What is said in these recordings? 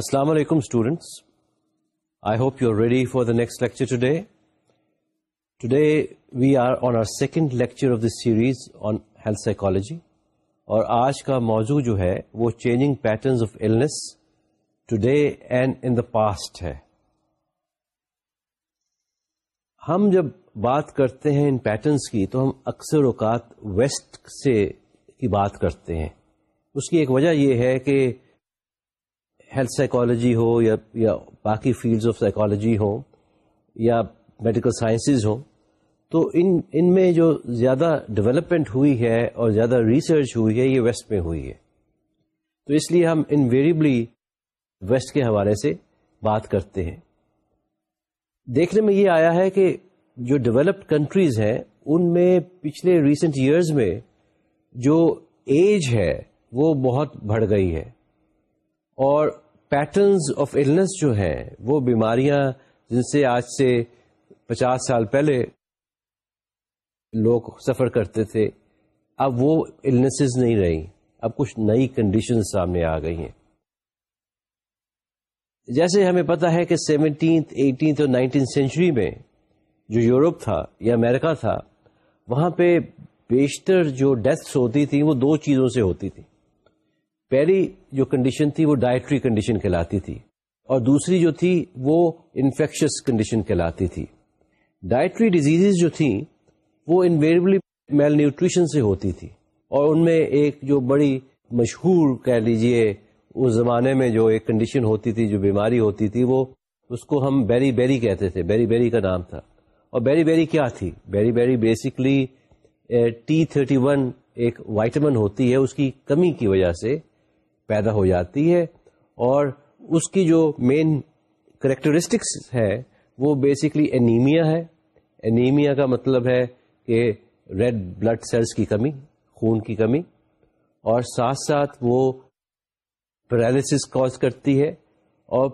السلام علیکم students I hope you are ready for the next lecture today today we are on our second lecture of this series on health psychology اور آج کا موضوع جو ہے وہ changing patterns of illness today and in the past ہے۔ ہم جب بات کرتے ہیں ان پیٹرنس کی تو ہم اکثر اوقات ویسٹ سے کی بات کرتے ہیں۔ اس کی ایک وجہ یہ ہے کہ ہیلتھ سائیکالوجی ہو یا یا باقی فیلڈز آف سائیکالوجی ہو یا میڈیکل سائنسز ہوں، تو ان ان میں جو زیادہ ڈیولپمنٹ ہوئی ہے اور زیادہ ریسرچ ہوئی ہے، یہ ویسٹ میں ہوئی ہے۔ تو اس لیے ہم انویریبلی ویسٹ کے حوالے سے بات کرتے ہیں۔ دیکھنے میں یہ آیا ہے کہ جو ڈیولپڈ کنٹریز ہیں، ان میں پچھلے ریسنٹ ایئرز میں جو ایج ہے، وہ بہت بڑھ گئی ہے۔ اور پیٹرنز آف النس جو ہیں، وہ بیماریاں جن سے آج سے پچاس سال پہلے لوگ سفر کرتے تھے، اب وہ النسز نہیں رہی۔ اب کچھ نئی کنڈیشن سامنے آ گئی ہیں۔ جیسے ہمیں پتا ہے کہ سیونٹینتھ ایٹینتھ اور نائنٹین سینچری میں جو یورپ تھا یا امریکہ تھا، وہاں پہ بیشتر جو ڈیتھس ہوتی تھیں وہ دو چیزوں سے ہوتی تھی پہلی جو کنڈیشن تھی وہ ڈائٹری کنڈیشن کہلاتی تھی اور دوسری جو تھی وہ انفیکشس کنڈیشن کہلاتی تھی۔ ڈائٹری ڈیزیز جو تھیں وہ انویریبلی میل نیوٹریشن سے ہوتی تھی اور ان میں ایک جو بڑی مشہور کہہ لیجیے اس زمانے میں جو ایک کنڈیشن ہوتی تھی جو بیماری ہوتی تھی وہ اس کو ہم بیری بیری کہتے تھے۔ بیری بیری کا نام تھا۔ اور بیری بیری کیا تھی؟ Beriberi basically T thirty one ایک وائٹمن ہوتی ہے، اس کی کمی کی وجہ سے پیدا ہو جاتی ہے اور اس کی جو مین کریکٹرسٹکس ہے وہ بیسکلی اینیمیا ہے۔ اینیمیا کا مطلب ہے کہ ریڈ بلڈ سیلس کی کمی، خون کی کمی۔ اور ساتھ ساتھ وہ پیرالسس کاز کرتی ہے۔ اور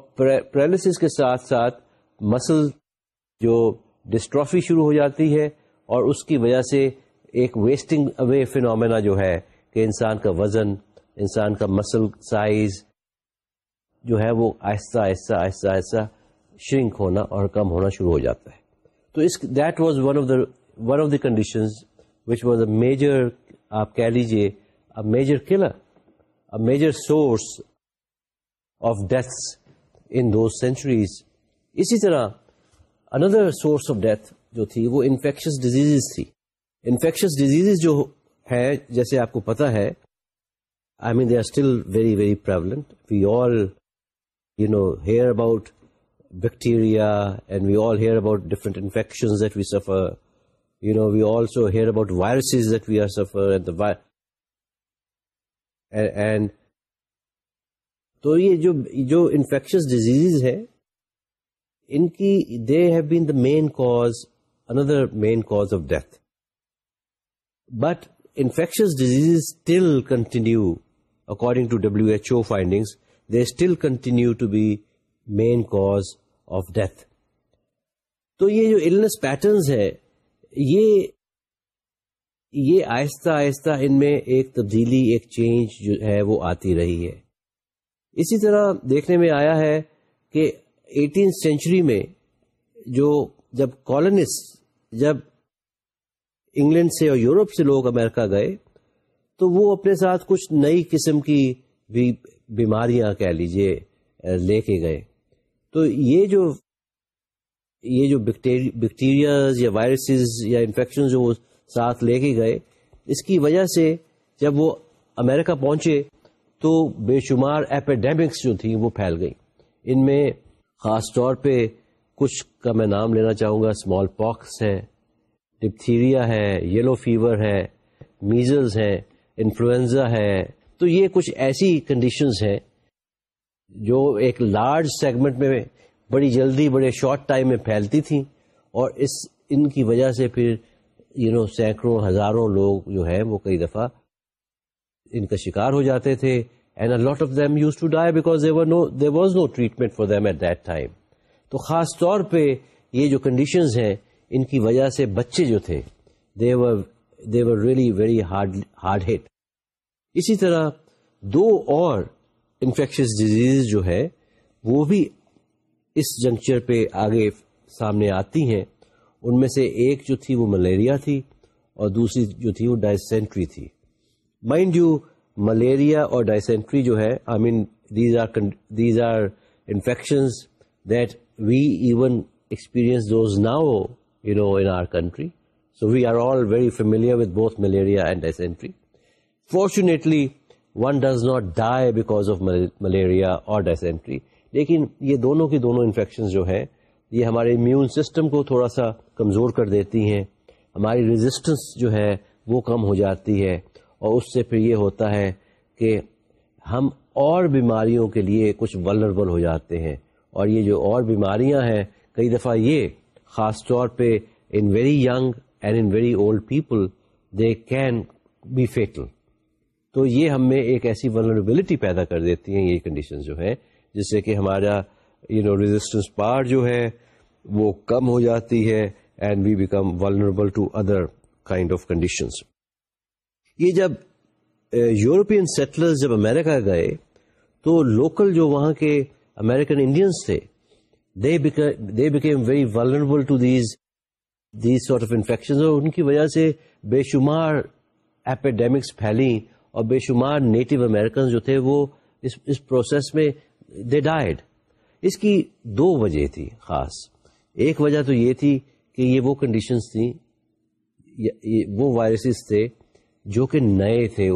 پیرالسس کے ساتھ ساتھ مسل جو ڈسٹرافی شروع ہو جاتی ہے اور اس کی وجہ سے ایک ویسٹنگ اوے فینومینا جو ہے کہ انسان کا وزن انسان کا مسل سائز جو ہے وہ آہستہ آہستہ آہستہ آہستہ شرنک ہونا اور کم ہونا شروع ہو جاتا ہے۔ تو اس that was one of the one of the conditions which was a major آپ کہہ لیجیے major killer major source of deaths in those centuries اسی طرح اندر سورس آف ڈیتھ جو تھی وہ انفیکشس ڈیزیز تھی۔ انفیکشس ڈیزیز جو ہے جیسے آپ کو پتا ہے I mean, they are still very, very prevalent. We all, you know, hear about bacteria and we all hear about different infections that we suffer. You know, we also hear about viruses that we are suffer and the vi- and, and تو یہ جو جو infectious disease ہے ان کی they have been the main cause another main cause of death but infectious disease still continue according to WHO findings, they still continue to be main cause of death. تو یہ جو illness patterns ہے یہ یہ آہستہ آہستہ ان میں ایک تبدیلی ایک چینج جو ہے وہ آتی رہی ہے اسی طرح دیکھنے میں آیا ہے کہ ایٹین سینچری میں جو جب کالونس جب انگلینڈ سے اور یورپ سے لوگ امریکہ گئے تو وہ اپنے ساتھ کچھ نئی قسم کی بھی بیماریاں کہہ لیجیے لے کے گئے۔ تو یہ جو یہ جو بیکٹیریاز یا وائرسز یا انفیکشن جو وہ ساتھ لے کے گئے، اس کی وجہ سے جب وہ امریکہ پہنچے تو بے شمار ایپیڈیمکس جو تھیں وہ پھیل گئی ان میں خاص طور پہ کچھ کا میں نام لینا چاہوں گا اسمال پاکس ہے ڈپتھیریا ہے یلو فیور ہے میزلز ہیں۔ انفلوئنزا ہے، تو یہ کچھ ایسی کنڈیشنز ہیں جو ایک لارج سیگمنٹ میں بڑی جلدی، بڑے شارٹ ٹائم میں پھیلتی تھیں اور اس، ان کی وجہ سے پھر یو نو سینکڑوں، ہزاروں لوگ جو ہیں وہ کئی دفعہ ان کا شکار ہو جاتے تھے and a lot of them used to die because there was no treatment for them at that time تو خاص طور پہ یہ جو کنڈیشنز ہیں، ان کی وجہ سے بچے جو تھے they were they were really very hard hard hit اسی طرح دو اور انفیکشس ڈیزیز جو ہے وہ بھی اس جنکچر پہ آگے سامنے آتی ہیں۔ ان میں سے ایک جو تھی وہ ملیریا تھی اور دوسری جو تھی وہ ڈائسینٹری تھی۔ مائنڈ یو ملیریا اور ڈائسینٹری جو ہے I mean these are these are infection that we even experience those now you know in our country so we are all very familiar with both malaria and dysentery fortunately one does not die because of malaria اور dysentery لیکن یہ دونوں کی دونوں infection جو ہیں یہ ہمارے امیون سسٹم کو تھوڑا سا کمزور کر دیتی ہیں ہماری ریزسٹنس جو ہے وہ کم ہو جاتی ہے اور اس سے پھر یہ ہوتا ہے کہ ہم اور بیماریوں کے لیے کچھ ولربل ہو جاتے ہیں اور یہ جو اور بیماریاں ہیں کئی دفعہ یہ خاص طور پہ in very young and in very old people they can be fatal تو یہ ہم میں ایک ایسی ولربلٹی پیدا کر دیتی ہیں یہ کنڈیشن جو ہے جس سے کہ ہمارا یو نو ریزسٹنس پار جو ہے، وہ کم ہو جاتی ہے and we become vulnerable to other kind of conditions یہ جب یورپین سیٹلر جب امیرکا گئے، تو لوکل جو وہاں کے امیرکن انڈینس تھے they became very vulnerable to these these sort of infection اور ان کی وجہ سے بے شمار ایپیڈیمکس پھیلی اور بے شمار نیٹو امیرکن جو تھے وہ اس اس پروسیس میں دے ڈائڈ اس کی دو وجہ تھی خاص. ایک وجہ تو یہ تھی کہ یہ وہ کنڈیشنز تھیں وہ وائرسز تھے جو کہ نئے تھے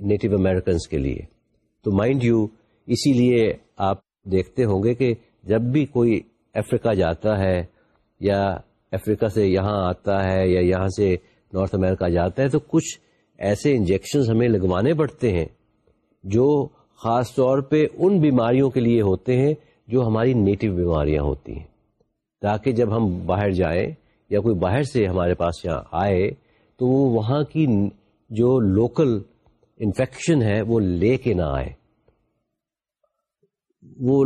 نیٹو امیرکنس کے لیے. تو مائنڈ یو اسی لیے آپ دیکھتے ہوں گے کہ جب بھی کوئی افریقہ جاتا ہے یا افریقہ سے یہاں آتا ہے یا یہاں سے نارتھ امریکہ جاتا ہے، تو کچھ ایسے انجیکشنز ہمیں لگوانے پڑتے ہیں جو خاص طور پہ ان بیماریوں کے لیے ہوتے ہیں جو ہماری نیٹو بیماریاں ہوتی ہیں۔ تاکہ جب ہم باہر جائیں یا کوئی باہر سے ہمارے پاس یہاں آئے، تو وہ وہاں کی جو لوکل انفیکشن ہے، وہ لے کے نہ آئے۔ وہ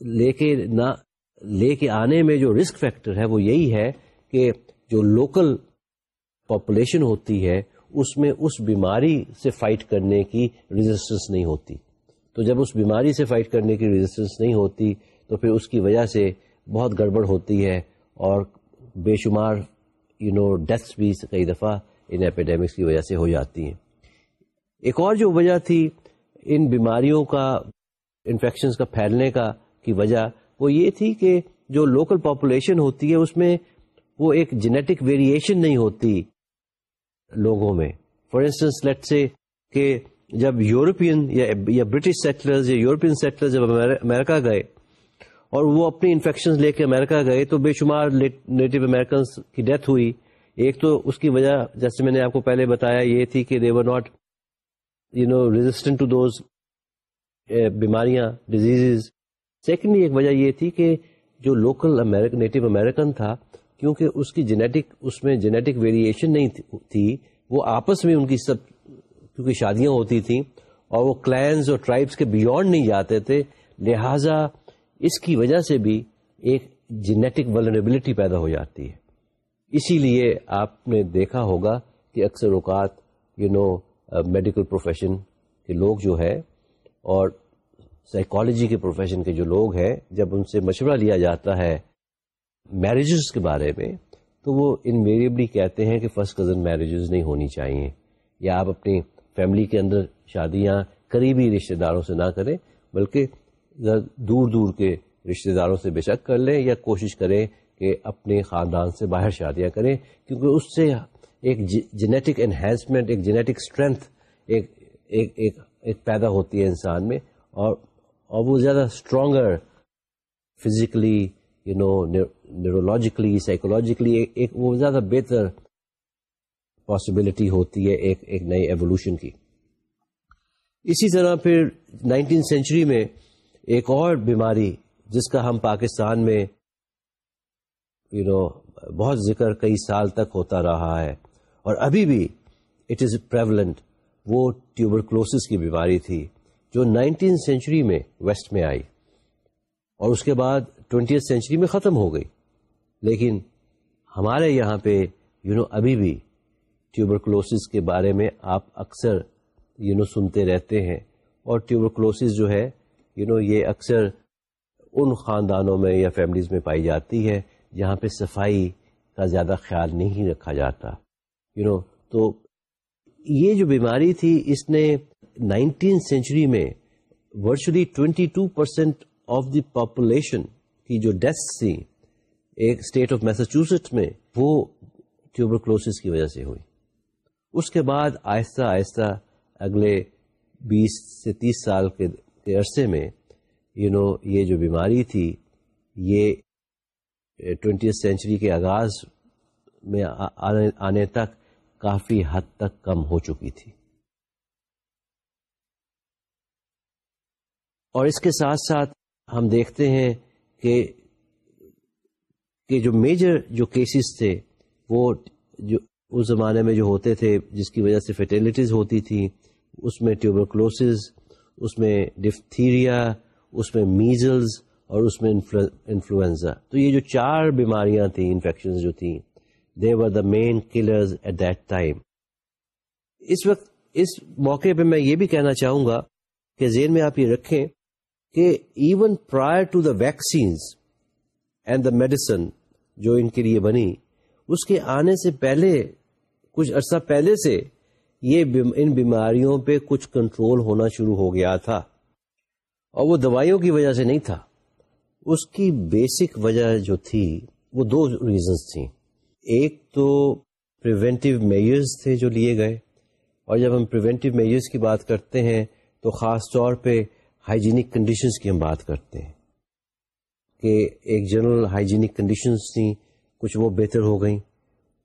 لے کے نہ لے کے آنے میں جو رسک فیکٹر ہے وہ یہی ہے کہ جو لوکل پاپولیشن ہوتی ہے، اس میں اس بیماری سے فائٹ کرنے کی ریزسٹنس نہیں ہوتی۔ تو جب اس بیماری سے فائٹ کرنے کی ریزسٹنس نہیں ہوتی، تو پھر اس کی وجہ سے بہت گڑبڑ ہوتی ہے اور بے شمار یو نو ڈیتھس بھی کئی دفعہ ان ایپیڈیمکس کی وجہ سے ہو جاتی ہیں۔ ایک اور جو وجہ تھی، ان بیماریوں کا انفیکشنز کا پھیلنے کا، کی وجہ وہ یہ تھی کہ جو لوکل پاپولیشن ہوتی ہے اس میں وہ ایک جینیٹک ویریشن نہیں ہوتی لوگوں میں۔ فار انسٹنس لیٹ سے کہ جب یورپین یا برٹش سیٹلرز یا یورپین سیٹلر جب امریکہ گئے اور وہ اپنی انفیکشن لے کے امریکہ گئے تو بے شمار نیٹو امیرکنس کی ڈیتھ ہوئی۔ ایک تو اس کی وجہ جیسے میں نے آپ کو پہلے بتایا یہ تھی کہ they were not you know resistant to those بیماریاں ڈیزیز سیکنڈلی ایک وجہ یہ تھی کہ جو لوکل نیٹو امیرکن تھا، کیونکہ اس کی جینیٹک اس میں جینیٹک ویریشن نہیں تھی وہ آپس میں ان کی سب، کیونکہ شادیاں ہوتی تھیں، اور وہ کلینز اور ٹرائبس کے بیونڈ نہیں جاتے تھے، لہذا اس کی وجہ سے بھی ایک جینیٹک ولنریبلٹی پیدا ہو جاتی ہے۔ اسی لیے آپ نے دیکھا ہوگا کہ اکثر اوقات یو نو میڈیکل پروفیشن کے لوگ جو ہے اور سائیکالوجی کے پروفیشن کے جو لوگ ہیں، جب ان سے مشورہ لیا جاتا ہے میرجز کے بارے میں، تو وہ انویریبلی کہتے ہیں کہ فرسٹ کزن میرجز نہیں ہونی چاہیے۔ یا آپ اپنی فیملی کے اندر شادیاں قریبی رشتہ داروں سے نہ کریں، بلکہ دور دور کے رشتہ داروں سے بے شک کر لیں یا کوشش کریں کہ اپنے خاندان سے باہر شادیاں کریں، کیونکہ اس سے ایک جینیٹک انہینسمنٹ ایک جینیٹک اسٹرینتھ ایک ایک ایک ایک پیدا ہوتی ہے انسان میں اور اور وہ زیادہ stronger physically you know neurologically psychologically ایک وہ زیادہ بہتر پاسبلٹی ہوتی ہے ایک ایک نئی ایوولوشن کی۔ اسی طرح پھر نائنٹین سینچری میں ایک اور بیماری جس کا ہم پاکستان میں یو you نو know, بہت ذکر کئی سال تک ہوتا رہا ہے اور ابھی بھی اٹ از پریولنٹ وہ ٹیوبر کلوسس کی بیماری تھی۔ جو نائنٹین سینچری میں ویسٹ میں آئی اور اس کے بعد ٹوینٹی سینچری میں ختم ہو گئی۔ لیکن ہمارے یہاں پہ یو نو ابھی بھی ٹیوبرکلوسس کے بارے میں آپ اکثر یو نو سنتے رہتے ہیں۔ اور ٹیوبرکلوسس جو ہے یو نو یہ اکثر ان خاندانوں میں یا فیملیز میں پائی جاتی ہے جہاں پہ صفائی کا زیادہ خیال نہیں رکھا جاتا۔ یو you نو know, تو یہ جو بیماری تھی اس نے نائنٹین سینچری میں virtually twenty two percent of the population کی جو ڈیتھ تھی ایک اسٹیٹ آف میساچوسٹ میں وہ ٹیوبرکلوسس کی وجہ سے ہوئی۔ اس کے بعد آہستہ آہستہ اگلے بیس سے تیس سال کے عرصے میں یو نو یہ جو بیماری تھی، یہ ٹوینٹی سینچری کے آغاز میں آنے تک کافی حد تک کم ہو چکی تھی۔ اور اس کے ساتھ ساتھ ہم دیکھتے ہیں کہ کہ جو میجر جو کیسز تھے، وہ جو اس زمانے میں جو ہوتے تھے، جس کی وجہ سے فیٹیلٹیز ہوتی تھی اس میں ٹیوبرکلوسز اس میں ڈفتھیریا اس میں میزلز اور اس میں انفلوئنزا تو یہ جو چار بیماریاں تھیں انفیکشن جو تھیں they were the main killers at that time اس وقت، اس موقع پہ میں یہ بھی کہنا چاہوں گا کہ ذہن میں آپ یہ رکھیں کہ even prior to the vaccines and the medicine جو ان کے لیے بنی، اس کے آنے سے پہلے، کچھ عرصہ پہلے سے یہ ان بیماریوں پہ کچھ کنٹرول ہونا شروع ہو گیا تھا۔ اور وہ دوائیوں کی وجہ سے نہیں تھا۔ اس کی بیسک وجہ جو تھی، وہ دو ریزنس تھیں۔ ایک تو پریونٹیو میئرز تھے جو لیے گئے۔ اور جب ہم پریونٹیو میئرز کی بات کرتے ہیں، تو خاص طور پہ ہائیجینک کنڈیشنز کی ہم بات کرتے ہیں کہ ایک جنرل ہائیجینک کنڈیشنز تھیں، کچھ وہ بہتر ہو گئیں۔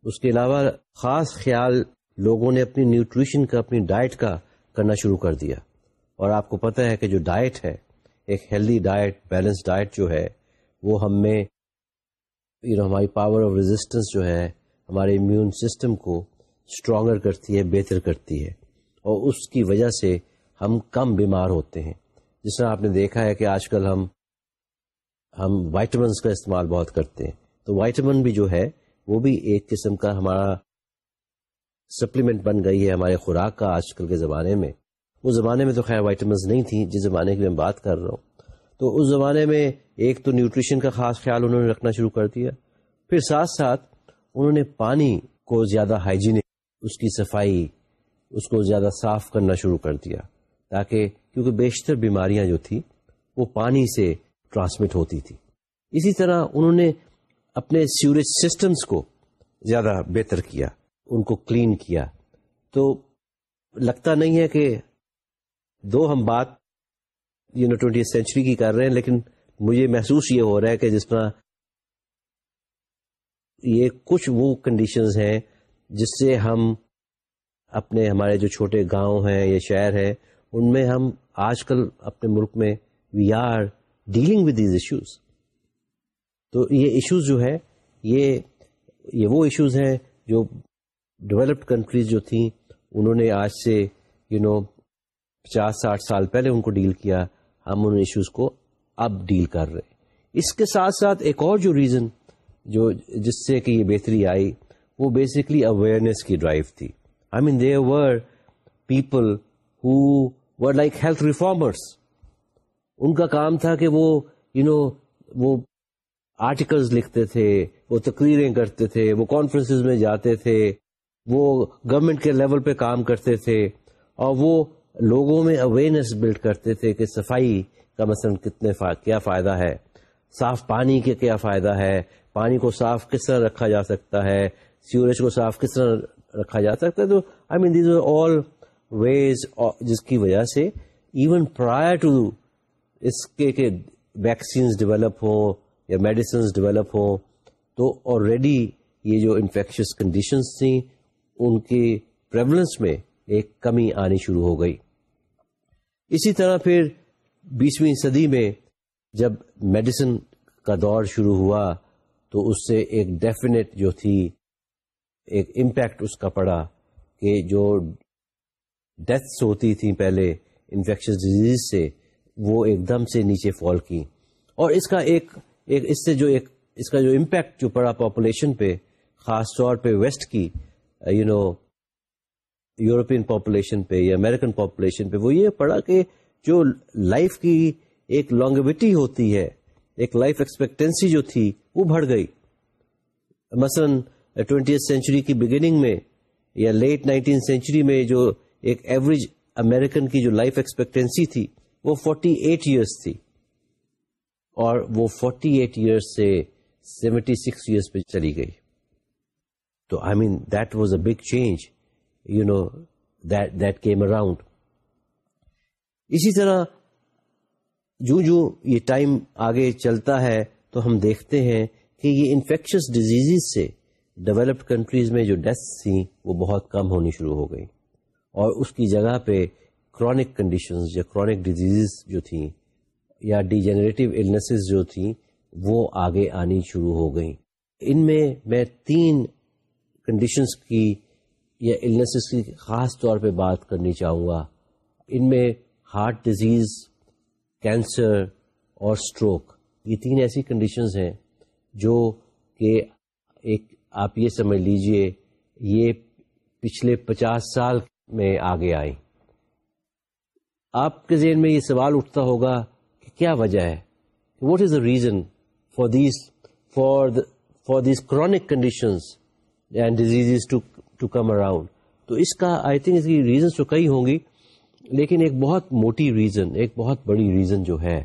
اس کے علاوہ خاص خیال لوگوں نے اپنی نیوٹریشن کا، اپنی ڈائٹ کا کرنا شروع کر دیا۔ اور آپ کو پتہ ہے کہ جو ڈائٹ ہے، ایک ہیلدی ڈائٹ، بیلنس ڈائٹ جو ہے، وہ ہم میں یو نو ہماری پاور آف ریزسٹنس جو ہے، ہمارے امیون سسٹم کو اسٹرانگر کرتی ہے، بہتر کرتی ہے۔ اور اس کی وجہ سے ہم کم بیمار ہوتے ہیں۔ جس طرح آپ نے دیکھا ہے کہ آج کل ہم ہم وائٹمنس کا استعمال بہت کرتے ہیں۔ تو وائٹمن بھی جو ہے، وہ بھی ایک قسم کا ہمارا سپلیمنٹ بن گئی ہے ہمارے خوراک کا آج کل کے زمانے میں۔ اس زمانے میں تو خیر وائٹمنس نہیں تھیں، جس زمانے کی میں بات کر رہا ہوں۔ تو اس زمانے میں ایک تو نیوٹریشن کا خاص خیال انہوں نے رکھنا شروع کر دیا۔ پھر ساتھ ساتھ انہوں نے پانی کو زیادہ ہائیجینک، اس کی صفائی، اس کو زیادہ صاف کرنا شروع کر دیا۔ تاکہ کیونکہ بیشتر بیماریاں جو تھی وہ پانی سے ٹرانسمٹ ہوتی تھی اسی طرح انہوں نے اپنے سیوریج سسٹمز کو زیادہ بہتر کیا، ان کو کلین کیا۔ تو لگتا نہیں ہے کہ دو ہم بات یو نو ٹوینٹی سینچری کی کر رہے ہیں، لیکن مجھے محسوس یہ ہو رہا ہے کہ جس طرح یہ کچھ وہ کنڈیشنز ہیں جس سے ہم اپنے ہمارے جو چھوٹے گاؤں ہیں یا شہر ہیں ان میں ہم آج کل اپنے ملک میں we are dealing with these issues تو یہ ایشوز جو ہے یہ یہ وہ ایشوز ہیں جو ڈیولپڈ کنٹریز جو تھیں، انہوں نے آج سے یو نو پچاس ساٹھ سال پہلے ان کو ڈیل کیا، ہم ان ایشوز کو اب ڈیل کر رہے اس کے ساتھ ساتھ ایک اور جو ریزن جو جس سے کہ یہ بہتری آئی، وہ بیسکلی اویئرنیس کی ڈرائیو تھی۔ I mean there were people who were like health reformers ان کا کام تھا کہ وہ یو you نو know, وہ آرٹیکلز لکھتے تھے وہ تقریریں کرتے تھے وہ کانفرنس میں جاتے تھے وہ گورنمنٹ کے لیول پہ کام کرتے تھے اور وہ لوگوں میں اویئرنیس بلڈ کرتے تھے کہ صفائی کا مثلا کتنے فا... کیا فائدہ ہے؟ صاف پانی کے کیا فائدہ ہے؟ پانی کو صاف کس طرح رکھا جا سکتا ہے؟ سیوریج کو صاف کس طرح رکھا جا سکتا ہے؟ تو I mean these are all ways جس کی وجہ سے ایون پرائر ٹو اس کے کہ ویکسینس ڈیولپ ہوں یا میڈیسنس ڈیولپ ہوں، تو آلریڈی یہ جو انفیکشس کنڈیشنس تھیں، ان کی پریولنس میں ایک کمی آنی شروع ہو گئی۔ اسی طرح پھر بیسویں صدی میں جب میڈیسن کا دور شروع ہوا، تو اس سے ایک ڈیفینیٹ جو تھی، ایک امپیکٹ اس کا پڑا کہ جو ڈیتھس ہوتی تھیں پہلے انفیکشن ڈیزیز سے، وہ ایک دم سے نیچے فال کی اور اس کا ایک ایک، اس سے جو ایک، اس کا جو امپیکٹ جو پڑا پاپولیشن پہ، خاص طور پہ ویسٹ کی یو نو یورپین پاپولیشن پہ یا امیرکن پاپولیشن پہ، وہ یہ پڑا کہ جو لائف کی ایک لانگوٹی ہوتی ہے، ایک لائف ایکسپیکٹینسی جو تھی، وہ بڑھ گئی۔ مثلاً ٹوینٹی سینچری کی بگننگ میں یا لیٹ نائنٹین سینچری میں جو ایک ایوریج امیرکن کی جو لائف ایکسپیکٹینسی تھی، وہ فورٹی ایٹ ایئرس تھی۔ اور وہ فورٹی ایٹ ایئرس سے سیونٹی سکس ایئرس پہ چلی گئی۔ تو I mean that was a big change you know that came around اسی طرح جو جو یہ ٹائم آگے چلتا ہے، تو ہم دیکھتے ہیں کہ یہ انفیکشس ڈیزیز سے ڈیولپڈ کنٹریز میں جو ڈیتھس تھیں، وہ بہت کم ہونی شروع ہو گئی اور اس کی جگہ پہ کرونک کنڈیشنز یا کرونک ڈیزیز جو تھیں یا ڈی جنریٹو النسز جو تھیں وہ آگے آنی شروع ہو گئیں۔ ان میں میں تین کنڈیشنز کی یا النسز کی خاص طور پہ بات کرنی چاہوں گا۔ ان میں ہارٹ ڈیزیز کینسر اور اسٹروک یہ تین ایسی کنڈیشنز ہیں جو کہ ایک آپ یہ سمجھ لیجیے، یہ پچھلے پچاس سال میں آگے آئی آپ کے ذہن میں یہ سوال اٹھتا ہوگا کہ کیا وجہ ہے؟ What is the reason for these for for these chronic conditions and disease to come around تو اس کا آئی تھنک اس کی ریزنس تو کئی ہوں گی، لیکن ایک بہت موٹی ریزن ایک بہت بڑی ریزن جو ہے،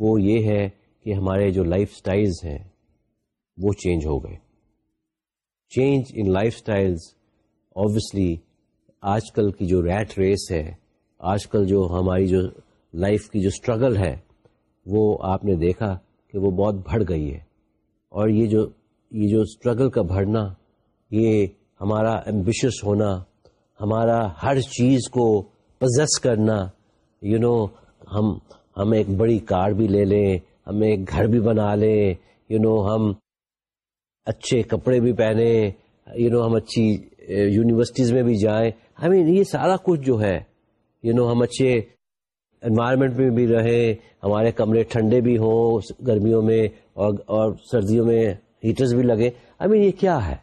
وہ یہ ہے کہ ہمارے جو لائف سٹائلز ہیں، وہ چینج ہو گئے۔ Change in lifestyles obviously آج کل کی جو ریٹ ریس ہے آج کل جو ہماری جو لائف کی جو اسٹرگل ہے وہ آپ نے دیکھا کہ وہ بہت بڑھ گئی ہے۔ اور یہ جو یہ جو اسٹرگل کا بڑھنا یہ ہمارا ایمبیشس ہونا ہمارا ہر چیز کو پزس کرنا یو you نو know, ہم ہم ایک بڑی کار بھی لے لیں ہم ایک گھر بھی بنا لیں یو you نو know, ہم اچھے کپڑے بھی پہنے یو نو ہم اچھی eh، یونیورسٹیز میں بھی جائیں۔ آئی مین یہ سارا کچھ جو ہے یو نو ہم اچھے انوائرمنٹ میں بھی رہیں، ہمارے کمرے ٹھنڈے بھی ہوں گرمیوں میں اور اور سردیوں میں ہیٹرز بھی لگے آئی مین یہ کیا ہے؟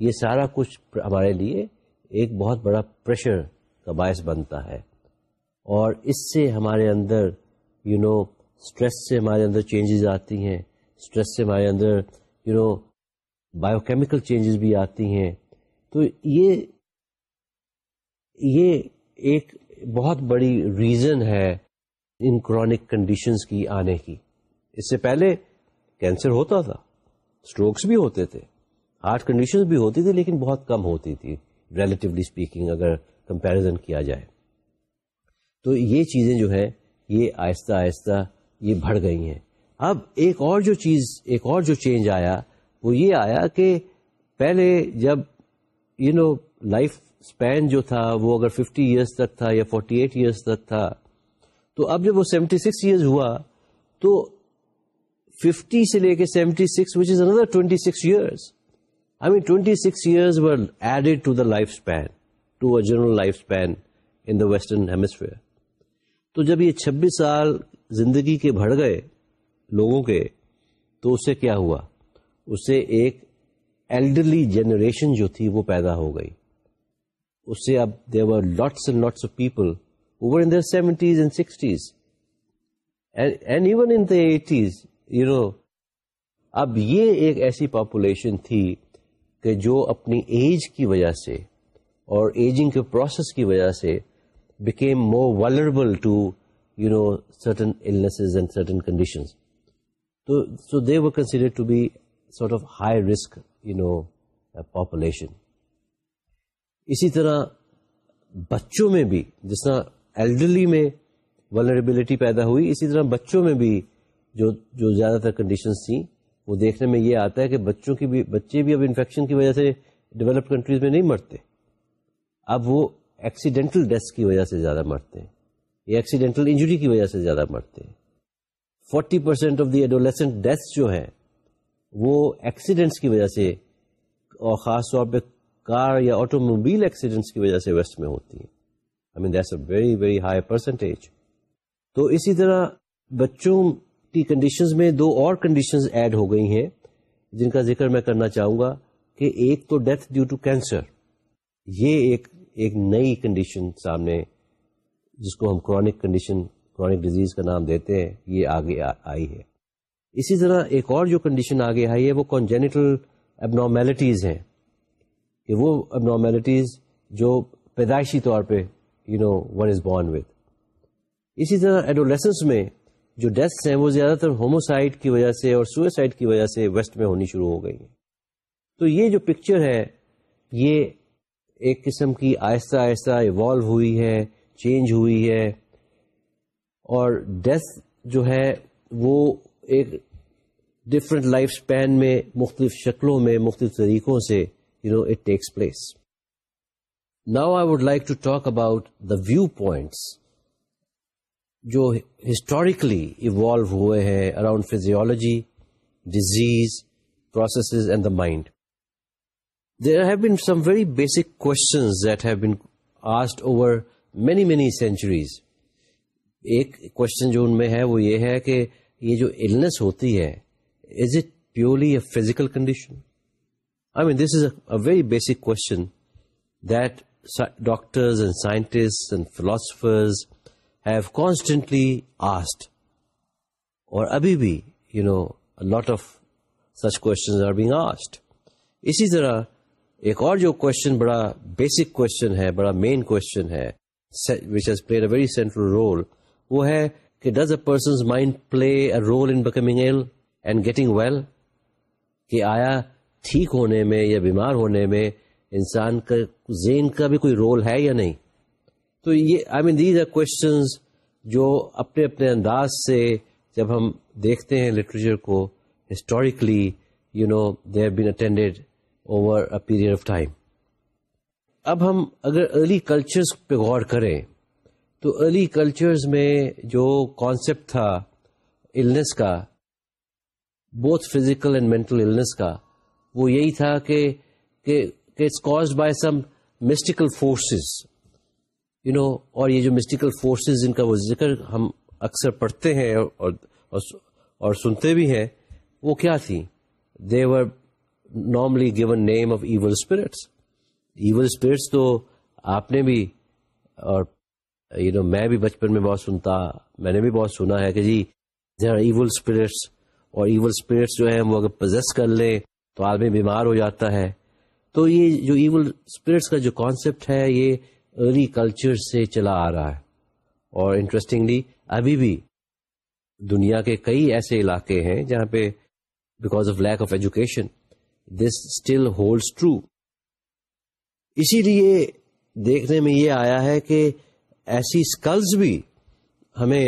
یہ سارا کچھ ہمارے لیے ایک بہت بڑا پریشر کا باعث بنتا ہے۔ اور اس سے ہمارے اندر یو نو اسٹریس سے ہمارے اندر چینجز آتی ہیں۔ اسٹریس سے ہمارے اندر you know biochemical changes بھی آتی ہیں۔ تو یہ یہ ایک بہت بڑی ریزن ہے ان کرونک کنڈیشنز کی آنے کی۔ اس سے پہلے کینسر ہوتا تھا اسٹروکس بھی ہوتے تھے ہارٹ کنڈیشنز بھی ہوتی تھی، لیکن بہت کم ہوتی تھی۔ ریلیٹیولی اسپیکنگ اگر کمپیرزن کیا جائے۔ تو یہ چیزیں جو ہے یہ آہستہ آہستہ یہ بڑھ گئی ہیں۔ اب ایک اور جو چیز، ایک اور جو چینج آیا، وہ یہ آیا کہ پہلے جب یو نو لائف اسپین جو تھا، وہ اگر ففٹی ایئرس تک تھا یا فورٹی ایٹ ایئرس تک تھا، تو اب جب وہ سیونٹی سکس ایئرز ہوا، تو ففٹی سے لے کے seventy six which is another twenty six years I mean twenty six years were added to the lifespan to a general lifespan in the western hemisphere تو جب یہ چھبیس سال زندگی کے بڑھ گئے لوگوں کے، تو اس سے کیا ہوا؟ اس سے ایک ایلڈرلی جنریشن جو تھی وہ پیدا ہو گئی۔ اس سے اب there are lots and lots of people over in seventies and sixties and even in eighties you know اب یہ ایک ایسی پاپولیشن تھی کہ جو اپنی ایج کی وجہ سے اور ایجنگ کے پروسیس کی وجہ سے became more vulnerable to you know certain illnesses and certain conditions تو so they were consider to be sort of high risk you know population اسی طرح بچوں میں بھی، جس طرح ایلڈرلی میں ولربلٹی پیدا ہوئی، اسی طرح بچوں میں بھی جو جو زیادہ تر کنڈیشنز تھیں، وہ دیکھنے میں یہ آتا ہے کہ بچوں کی بھی، بچے بھی اب انفیکشن کی وجہ سے ڈیولپ کنٹریز میں نہیں مرتے۔ اب وہ ایکسیڈینٹل ڈیتھ کی وجہ سے زیادہ مرتے ہیں۔ یا ایکسیڈینٹل انجری کی وجہ سے زیادہ مرتے ہیں۔ Forty percent of the adolescent death جو ہے وہ ایکسیڈنٹس کی وجہ سے اور خاص طور پہ کار یا آٹو موبائل ایکسیڈنٹس کی وجہ سے ویسٹ میں ہوتی ہیں۔ I mean that's a very very high percentage تو اسی طرح بچوں کی کنڈیشنز میں دو اور کنڈیشنز ایڈ ہو گئی ہیں، جن کا ذکر میں کرنا چاہوں گا کہ ایک تو ڈیتھ ڈیو ٹو کینسر یہ ایک ایک نئی کنڈیشن سامنے، جس کو ہم کرونک کنڈیشن کرونک ڈیزیز کا نام دیتے ہیں، یہ آگے آئی ہے۔ اسی طرح ایک اور جو کنڈیشن آگے آئی ہے، وہ کانجینیٹل اب نارمیلٹیز ہیں۔ کہ وہ اب نارمیلٹیز جو پیدائشی طور پہ you know one is born with اسی طرح ایڈولیسنس میں جو ڈیتھس ہیں، وہ زیادہ تر ہوموسائڈ کی وجہ سے اور سوئسائڈ کی وجہ سے ویسٹ میں ہونی شروع ہو گئی ہیں. تو یہ جو پکچر ہے، یہ ایک قسم کی آہستہ آہستہ ایوالو ہوئی ہے چینج ہوئی ہے اور ڈیتھ جو ہے، وہ ایک ڈفرینٹ لائف اسپین میں مختلف شکلوں میں، مختلف طریقوں سے you know it takes place now I would like to talk about the view points جو ہسٹوریکلی ایوالو ہوئے ہیں around physiology disease processes and the mind there have been some very basic questions that have been asked over many many centuries ایک question جو ان میں ہے وہ یہ ہے کہ یہ جو النس ہوتی ہے is it purely a physical condition I mean this is a very basic question that doctors and scientist and philosophers have constantly asked اور ابھی بھی you know lot of such question are being asked اسی طرح ایک اور جو question بڑا basic question ہے بڑا مین کوشچن ہے which has play a very central role وہ ہے کہ does a person's mind play a role in becoming ill and getting well کہ آیا ٹھیک ہونے میں یا بیمار ہونے میں انسان کا زین کا بھی کوئی رول ہے یا نہیں؟ تو یہ I mean these are questions جو اپنے اپنے انداز سے جب ہم دیکھتے ہیں لٹریچر کو historically you know they have been attended over a period of time اب ہم اگر ارلی کلچرس پہ غور کریں، تو ارلی کلچرز میں جو کانسیپٹ تھا النس کا both physical and mental illness کا وہ یہی تھا کہ it's caused by some mystical forces you know اور یہ جو مسٹیکل فورسز جن کا وہ ذکر ہم اکثر پڑھتے ہیں اور اور, اور سنتے بھی ہیں وہ کیا تھی؟ They were normally given name of evil spirits evil spirits تو آپ نے بھی اور یو نو میں بھی بچپن میں بہت سنتا میں نے بھی بہت سنا ہے کہ جی دیر آر ایون اسپرٹس اور ایون اسپرٹس جو ہے وہ اگر پزیس کر لیں تو آدمی بیمار ہو جاتا ہے۔ تو یہ جو ایون اسپرٹس کا جو کانسیپٹ ہے، یہ ارلی کلچر سے چلا آ رہا ہے۔ اور انٹرسٹنگلی ابھی بھی دنیا کے کئی ایسے علاقے ہیں جہاں پہ because of lack of education this still holds true اسی لیے دیکھنے میں یہ آیا ہے کہ ایسی اسکلز بھی ہمیں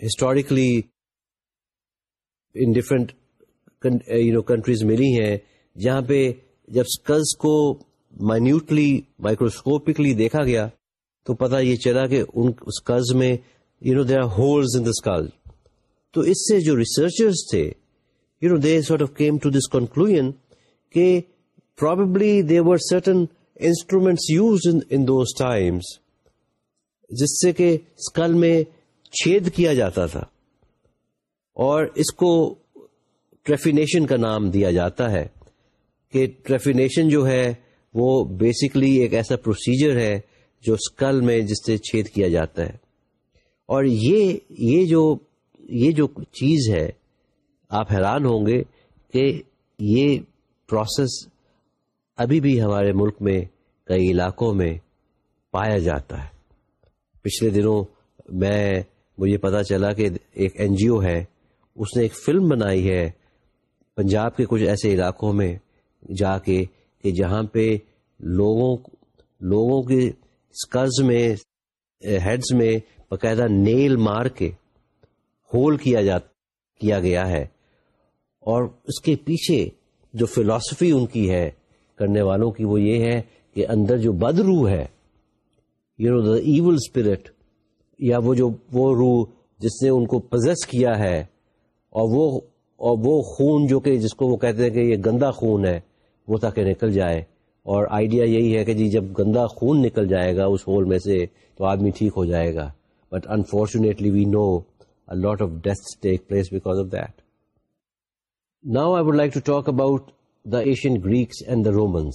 historically in different you know countries ملی ہیں، جہاں پہ جب اسکلز کو مائنیوٹلی مائکروسکوپکلی دیکھا گیا، تو پتا یہ چلا کہ ان اس قرض میں you know there are holes in this call تو اس سے جو ریسرچرز تھے you know they sort of came to this conclusion کہ probably they were certain instruments use in those times جس سے کہ اسکل میں چھید کیا جاتا تھا۔ اور اس کو ٹریفینیشن کا نام دیا جاتا ہے کہ ٹریفینیشن جو ہے وہ بیسکلی ایک ایسا پروسیجر ہے جو اسکل میں جس سے چھید کیا جاتا ہے۔ اور یہ یہ جو یہ جو چیز ہے، آپ حیران ہوں گے کہ یہ پروسیس ابھی بھی ہمارے ملک میں کئی علاقوں میں پایا جاتا ہے۔ پچھلے دنوں میں، مجھے پتا چلا کہ ایک این جی او ہے، اس نے ایک فلم بنائی ہے پنجاب کے کچھ ایسے علاقوں میں جا کے کہ جہاں پہ لوگوں لوگوں کے اسکرز میں، ہیڈز میں باقاعدہ نیل مار کے ہول کیا جا، کیا گیا ہے۔ اور اس کے پیچھے جو فلاسفی ان کی ہے کرنے والوں کی وہ یہ ہے کہ اندر جو بد روح ہے you know the evil spirit یا وہ جو، وہ روح جس نے ان کو پزیس کیا ہے اور وہ اور وہ خون جو کہ جس کو وہ کہتے ہیں کہ یہ گندا خون ہے، وہ تاکہ نکل جائے۔ اور آئیڈیا یہی ہے کہ جی جب گندا خون نکل جائے گا اس ہول میں سے تو آدمی ٹھیک ہو جائے گا۔ But unfortunately we know lot of death take place because of that now I would like to talk about the ancient Greeks and the Romans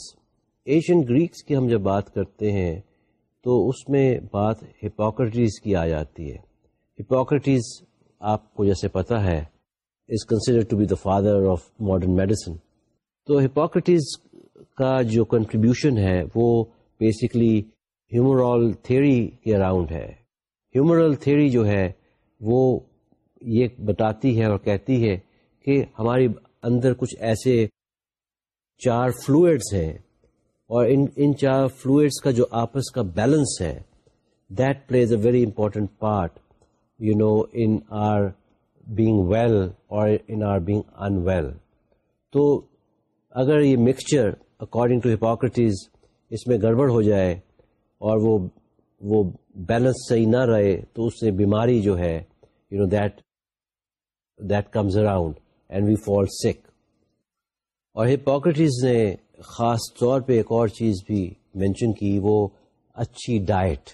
ancient Greeks کی ہم جب بات کرتے ہیں تو اس میں بات ہپوکریٹیز کی آ جاتی ہے۔ ہپوکریٹیز آپ کو جیسے پتا ہے is consider to be the father of modern medicine تو ہپوکریٹیز کا جو کنٹریبیوشن ہے وہ بیسکلی ہیومرال تھیوری کے اراؤنڈ ہے ہیومرل تھیوری جو ہے وہ یہ بتاتی ہے اور کہتی ہے کہ ہماری اندر کچھ ایسے چار فلوئڈس ہیں اور ان ان چار فلوئڈس کا جو آپس کا بیلنس ہے that plays a very important part you know in are being well اور in are being unwell تو اگر یہ مکسچر اکارڈنگ ٹو ہپوکریٹیز اس میں گڑبڑ ہو جائے اور وہ وہ بیلنس صحیح نہ رہے تو اس سے بیماری جو ہے you know that that comes around and we fall sick اور ہپوکریٹیز نے خاص طور پہ ایک اور چیز بھی مینشن کی، وہ اچھی diet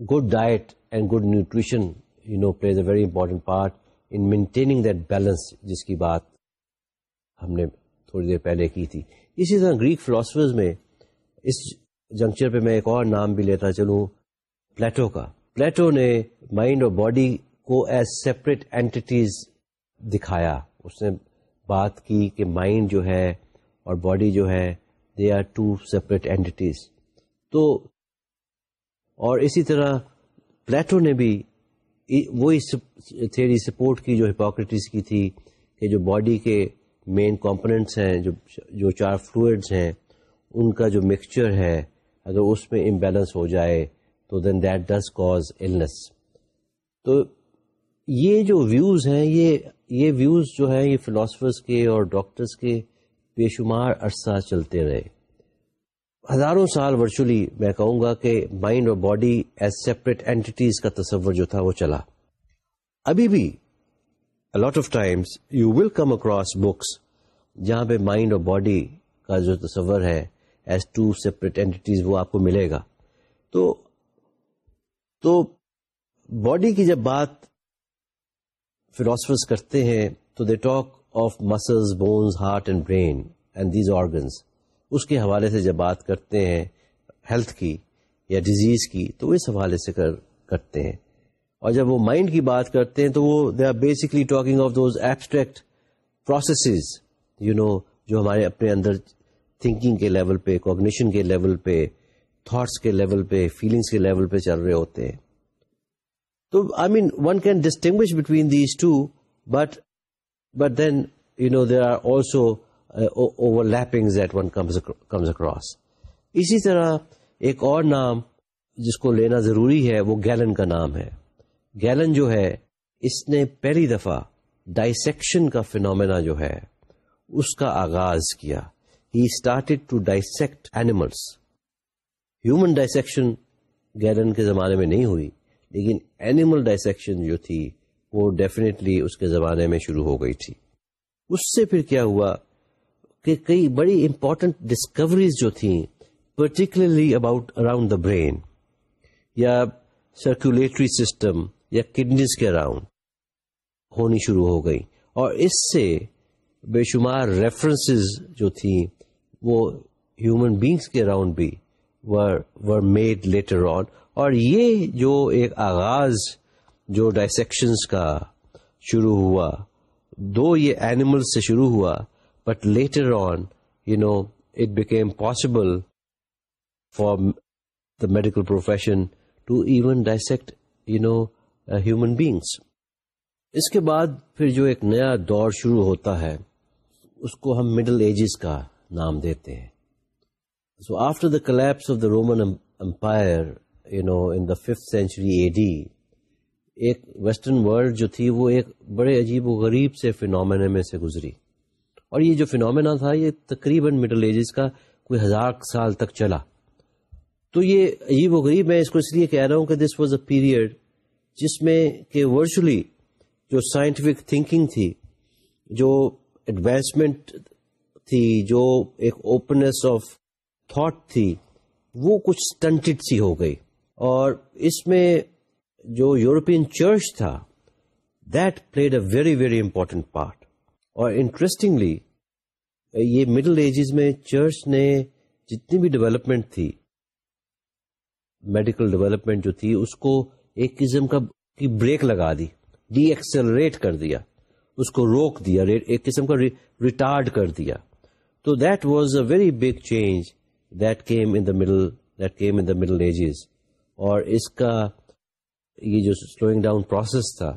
good diet and good nutrition you know plays a very important part in maintaining that balance جس کی بات ہم نے تھوڑی دیر پہلے کی تھی۔ اسی طرح گریک فلاسفرز میں اس جنکچر پہ میں ایک اور نام بھی لیتا چلوں پلیٹو کا۔ پلیٹو نے مائنڈ اور باڈی کو ایز سیپریٹ اینٹیز دکھایا۔ اس نے بات کی کہ مائنڈ جو ہے اور باڈی جو ہے they are two separate entities تو اور اسی طرح پلیٹو نے بھی وہی تھیری سپورٹ کی جو ہپوکریٹس کی تھی کہ جو باڈی کے مین کمپوننٹس ہیں، جو جو چار فلوئڈس ہیں، ان کا جو مکسچر ہے، اگر اس میں امبیلنس ہو جائے، تو then that does cause illness تو یہ جو ویوز ہیں، یہ یہ ویوز جو ہیں، یہ فلاسفرس کے اور ڈاکٹرس کے بے شمار عرصہ چلتے رہے۔ ہزاروں سال ورچولی میں کہوں گا کہ مائنڈ اور باڈی ایز سیپریٹ اینٹیز کا تصور جو تھا وہ چلا۔ ابھی بھی lot of times you will come across books جہاں پہ مائنڈ اور باڈی کا جو تصور ہے ایز ٹو سیپریٹ اینٹیز وہ آپ کو ملے گا۔ تو تو باڈی کی جب بات فلاسفرس کرتے ہیں تو they talk of muscles bones heart and brain and these organs اس کے حوالے سے جب بات کرتے ہیں ہیلتھ کی یا ڈیزیز کی تو اس حوالے سے کر, کرتے ہیں۔ اور جب وہ مائنڈ کی بات کرتے ہیں تو وہ they are basically talking of those abstract processes you know جو ہمارے اپنے اندر تھنکنگ کے لیول پہ کوگنیشن کے لیول پہ تھاٹس کے لیول پہ فیلنگس کے لیول پہ چل رہے ہوتے ہیں۔ تو I mean one can distinguish between these two but but then you know there are also overlapping that one comes across اسی طرح ایک اور نام جس کو لینا ضروری ہے، وہ گیلن کا نام ہے۔ گیلن جو ہے، اس نے پہلی دفعہ ڈائسیکشن کا فینومینا جو ہے، اس کا آغاز کیا۔ He started to dissect animals human dissection Galen کے زمانے میں نہیں ہوئی، لیکن اینیمل ڈائسیکشن جو تھی، وہ ڈیفینیٹلی اس کے زمانے میں شروع ہو گئی تھی۔ اس سے پھر کیا ہوا؟ کہ کئی بڑی امپورٹنٹ ڈسکوریز جو تھیں particularly about around the brain یا سرکولیٹری سسٹم یا کڈنیز کے اراؤنڈ ہونی شروع ہو گئی. اور اس سے بے شمار ریفرنسز جو تھیں، وہ ہیومن بینگس کے اراؤنڈ بھی ور میڈ لیٹر آن اور یہ جو ایک آغاز، جو ڈائسیکشنز کا شروع ہوا، دو یہ اینیمل سے شروع ہوا but later on you know it became possible for the medical profession to even dissect you know human beings اس کے بعد پھر جو ایک نیا دور شروع ہوتا ہے اس کو ہم مڈل ایجز کا نام دیتے ہیں so after the collapse of the Roman empire you know in the fifth century A D ایک ویسٹرن ورلڈ جو تھی وہ ایک بڑے عجیب و غریب سے فینومینا میں سے گزری اور یہ جو فینومینا تھا، یہ تقریباً مڈل ایجز کا کوئی ہزار سال تک چلا۔ تو یہ عجیب و غریب میں اس کو اس لیے کہہ رہا ہوں کہ دس واز اے پیریڈ جس میں کہ ورچولی جو سائنٹیفک تھنکنگ تھی، جو ایڈوانسمنٹ تھی، جو ایک اوپننس آف تھاٹ تھی، وہ کچھ اسٹنٹڈ سی ہو گئی۔ اور اس میں جو یورپین چرچ تھا that played a very very important part اور انٹرسٹنگلی یہ مڈل ایجز میں چرچ نے جتنی بھی ڈیولپمنٹ تھی میڈیکل ڈیولپمنٹ جو تھی، اس کو ایک قسم کا کی بریک لگا دی ڈی ایکسلریٹ کر دیا، اس کو روک دیا، ایک قسم کا ریٹارڈ کر دیا۔ تو that was a very big change that came in the middle that came in the middle ages اور اس کا یہ جو سلوئنگ ڈاؤن پروسیس تھا،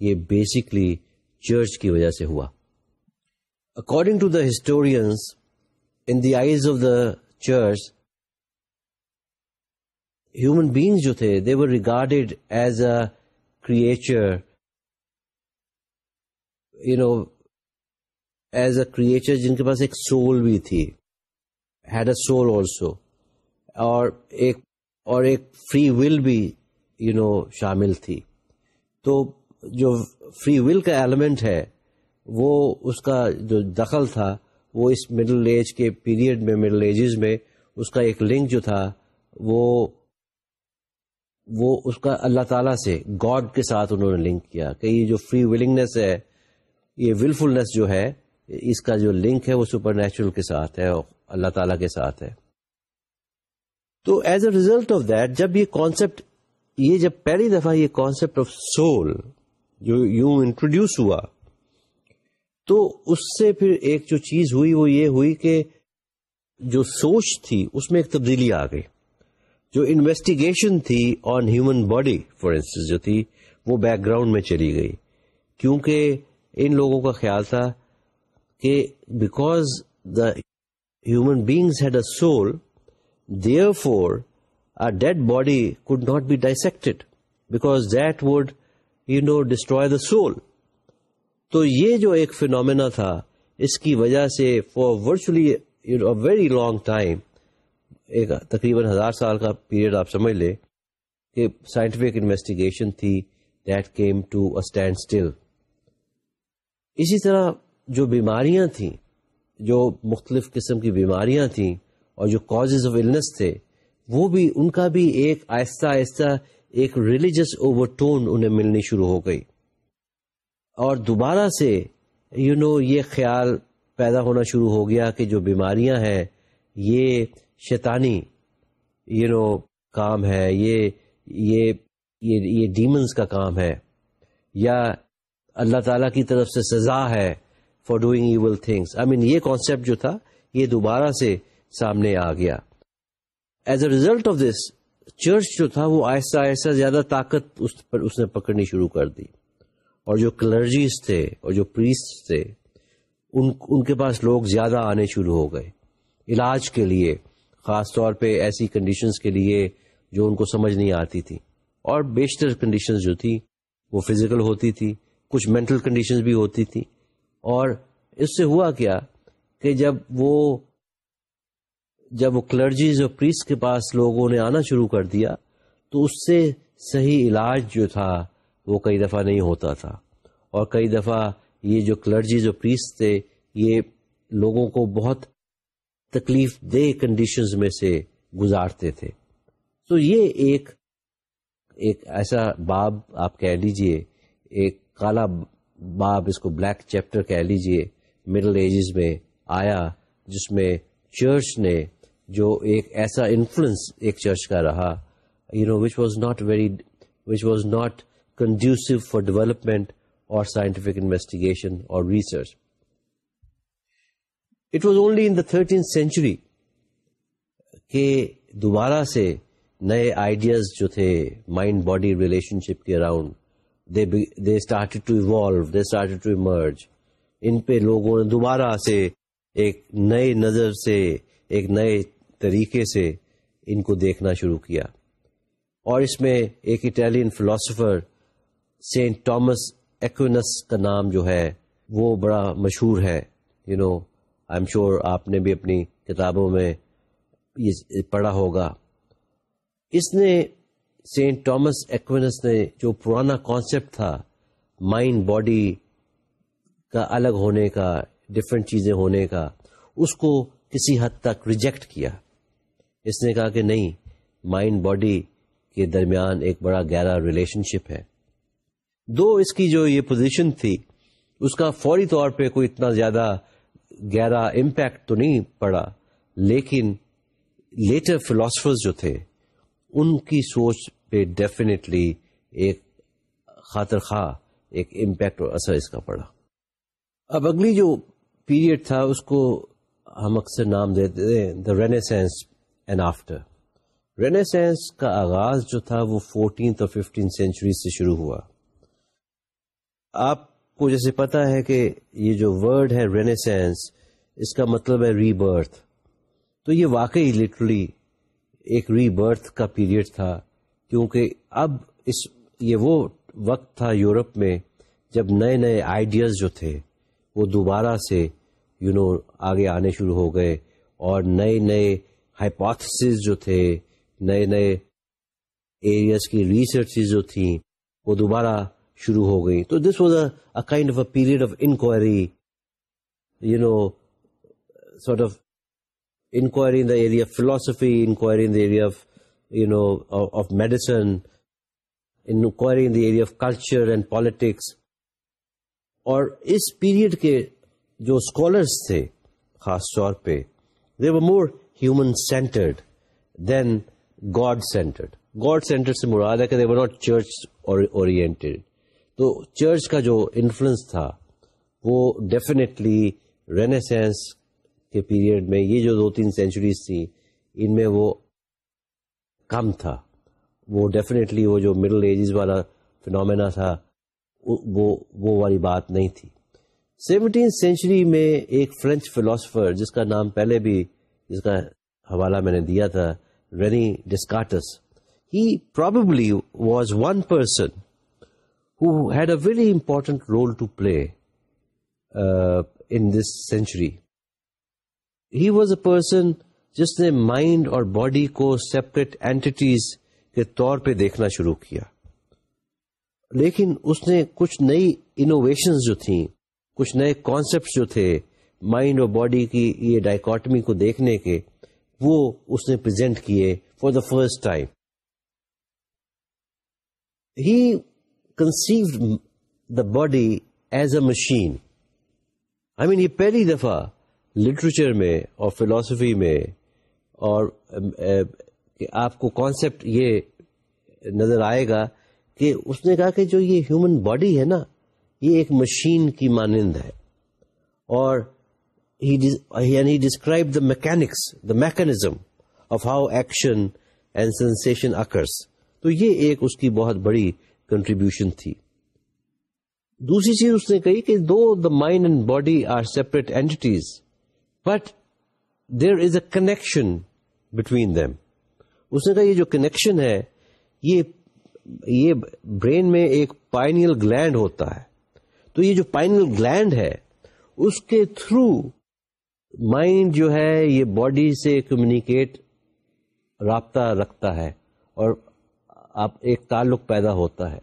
یہ بیسکلی چرچ کی وجہ سے ہوا۔ According to the historians in the eyes of the church human beings جو تھے they were regarded as a creature you know as a creature جن کے پاس ایک سول بھی تھی ہیڈ اے سول آلسو اور ایک اور ایک فری ول بھی یو you نو know, شامل تھی تو جو فری ول کا ایلیمنٹ ہے وہ اس کا جو دخل تھا، وہ اس مڈل ایج کے پیریڈ میں مڈل ایجز میں اس کا ایک لنک جو تھا، وہ وہ اس کا اللہ تعالیٰ سے گاڈ کے ساتھ انہوں نے لنک کیا کہ یہ جو فری ولنگنیس ہے، یہ ولفلنس جو ہے، اس کا جو لنک ہے وہ سپر نیچرل کے ساتھ ہے اور اللہ تعالیٰ کے ساتھ ہے۔ تو as a result of that جب یہ کانسیپٹ یہ جب پہلی دفعہ یہ کانسیپٹ آف سول جو یوں انٹروڈیوس ہوا تو اس سے پھر ایک جو چیز ہوئی وہ یہ ہوئی کہ جو سوچ تھی، اس میں ایک تبدیلی آ گئی۔ جو انویسٹیگیشن تھی on human body for instance جو تھی، وہ بیک گراؤنڈ میں چلی گئی۔ کیونکہ ان لوگوں کا خیال تھا کہ because the human beings had a soul therefore a dead body could not be dissected because that would you know destroy the soul تو یہ جو ایک فینومینا تھا، اس کی وجہ سے for virtually very long time ایک تقریباً ہزار سال کا پیریڈ آپ سمجھ لیں کہ سائنٹیفک انویسٹیگیشن تھی that came to stand still اسی طرح جو بیماریاں تھیں، جو مختلف قسم کی بیماریاں تھیں اور جو کاز آف النس تھے، وہ بھی ان کا بھی ایک آہستہ آہستہ ایک ریلیجس اوور ٹون انہیں ملنی شروع ہو گئی۔ اور دوبارہ سے یو you نو know, یہ خیال پیدا ہونا شروع ہو گیا کہ جو بیماریاں ہیں یہ شیطانی یو نو کام ہے یہ یہ یہ ڈیمنس کا کام ہے یا اللہ تعالی کی طرف سے سزا ہے for doing evil things I mean یہ کانسیپٹ جو تھا یہ دوبارہ سے سامنے آ گیا۔ As a result of this church جو تھا وہ آہستہ آہستہ زیادہ طاقت اس پر اس نے پکڑنی شروع کر دی۔ اور جو کلرجیز تھے اور جو پریس تھے، ان ان کے پاس لوگ زیادہ آنے شروع ہو گئے۔ علاج کے لیے، خاص طور پہ ایسی کنڈیشنز کے لیے جو ان کو سمجھ نہیں آتی تھی۔ اور بیشتر کنڈیشنز جو تھی، وہ فزیکل ہوتی تھی، کچھ مینٹل کنڈیشنز بھی ہوتی تھی۔ اور اس سے ہوا کیا کہ جب وہ جب وہ کلرجیز اور پریس کے پاس لوگوں نے آنا شروع کر دیا، تو اس سے صحیح علاج جو تھا وہ کئی دفعہ نہیں ہوتا تھا۔ اور کئی دفعہ یہ جو کلرجیز اور پریس تھے، یہ لوگوں کو بہت تکلیف دہ کنڈیشنز میں سے گزارتے تھے۔ تو یہ ایک ایک ایسا باب آپ کہہ لیجیے، ایک کالا باب اس کو بلیک چیپٹر کہہ لیجیے مڈل ایجز میں آیا، جس میں چرچ نے جو ایک ایسا انفلوئنس ایک چرچ کا رہا you know which was not very which was not conducive for development اور سائنٹیفک انویسٹیگیشن اور research it was only in the thirteen century کہ دوبارہ سے نئے آئیڈیاز جو تھے مائنڈ باڈی ریلیشن شپ کے around they start to evolve they start to emerge ان پہ لوگوں نے دوبارہ سے ایک نئے نظر سے، ایک نئے طریقے سے ان کو دیکھنا شروع کیا۔ اور اس میں ایک Italian philosopher Saint Thomas Aquinas کا نام جو ہے، وہ بڑا مشہور ہے۔ You know I am sure آپ نے بھی اپنی کتابوں میں یہ پڑھا ہوگا۔ اس نے سینٹ ٹامس ایکوینس نے جو پرانا کانسیپٹ تھا مائنڈ باڈی کا الگ ہونے کا ڈفرینٹ چیزیں ہونے کا، اس کو کسی حد تک ریجیکٹ کیا۔ اس نے کہا کہ نہیں مائنڈ باڈی کے درمیان ایک بڑا گہرا ریلیشن شپ ہے۔ دو اس کی جو یہ پوزیشن تھی، اس کا فوری طور پہ کوئی اتنا زیادہ گہرا امپیکٹ تو نہیں پڑا، لیکن لیٹر فلاسفرز جو تھے، ان کی سوچ پہ ڈیفینیٹلی ایک خاطر خواہ ایک امپیکٹ اور اثر اس کا پڑا۔ اب اگلی جو پیریڈ تھا، اس کو ہم اکثر نام دیتے ہیں the renaissance and after renaissance کا آغاز جو تھا، وہ فورٹینتھ اور ففٹین سینچری سے شروع ہوا۔ آپ کو جیسے پتا ہے کہ یہ جو ورڈ ہے رینیسینس اس کا مطلب ہے ری برتھ تو یہ واقعی لٹرلی ایک ری برتھ کا پیریڈ تھا کیونکہ اب اس یہ وہ وقت تھا یورپ میں جب نئے نئے آئیڈیاز جو تھے وہ دوبارہ سے یو you نو know, آگے آنے شروع ہو گئے اور نئے نئے ہائپوتھس جو تھے نئے نئے ایریاز کی ریسرچ جو تھیں وہ دوبارہ شروع ہو گئی۔ تو this was a kind of a period of inquiry you know sort of inquiry in the area of philosophy inquiry in the area of you know of medicine inquiry in the area of culture and politics اور اس period کے جو scholars تھے، خاص طور پہ they were more human centred than God centred God centre سے مراد ہے کہ دے ناٹ چرچ اورینٹیڈ تو چرچ کا جو انفلوئنس تھا، وہ ڈیفینیٹلی رینیسینس کے پیریڈ میں یہ جو دو تین سینچریز تھیں، ان میں وہ کم تھا۔ وہ ڈیفینیٹلی وہ جو مڈل ایجز والا فنومینا تھا، وہ وہ والی بات نہیں تھی۔ سیونٹین سینچری میں ایک فرینچ فلاسفر جس کا نام پہلے بھی، جس کا حوالہ میں نے دیا تھا Rene Descartes he probably was one person had a very important role to play in this century he was a person جس نے مائنڈ اور باڈی کو سیپریٹ اینٹیز کے طور پہ دیکھنا شروع کیا. لیکن اس نے کچھ نئی انوویشن جو تھیں، کچھ نئے کانسیپٹ جو تھے مائنڈ اور باڈی کی یہ ڈائکٹمی کو دیکھنے کے، وہ اس نے پرزینٹ کیے for the first time he conceived the body as a machine I mean یہ پہلی دفعہ لٹریچر میں اور فلاسفی میں اور آپ کو کانسیپٹ یہ نظر آئے گا کہ اس نے کہا کہ جو یہ ہیومن باڈی ہے نا، یہ ایک مشین کی مانند ہے۔ اور describe the mechanics the mechanism of how action and sensation occurs تو یہ ایک اس کی بہت بڑی کنٹریبیوشن تھی دوسری چیز اس نے کہی کہ though the mind and body are separate entities but there is a connection between them اس نے کہا یہ جو کنیکشن ہے، یہ یہ برین میں ایک پائنیل گلینڈ ہوتا ہے. تو یہ جو پائنل گلینڈ ہے، اس کے تھرو مائنڈ جو ہے، یہ باڈی سے کمیونیکیٹ رابطہ رکھتا ہے اور آپ ایک تعلق پیدا ہوتا ہے۔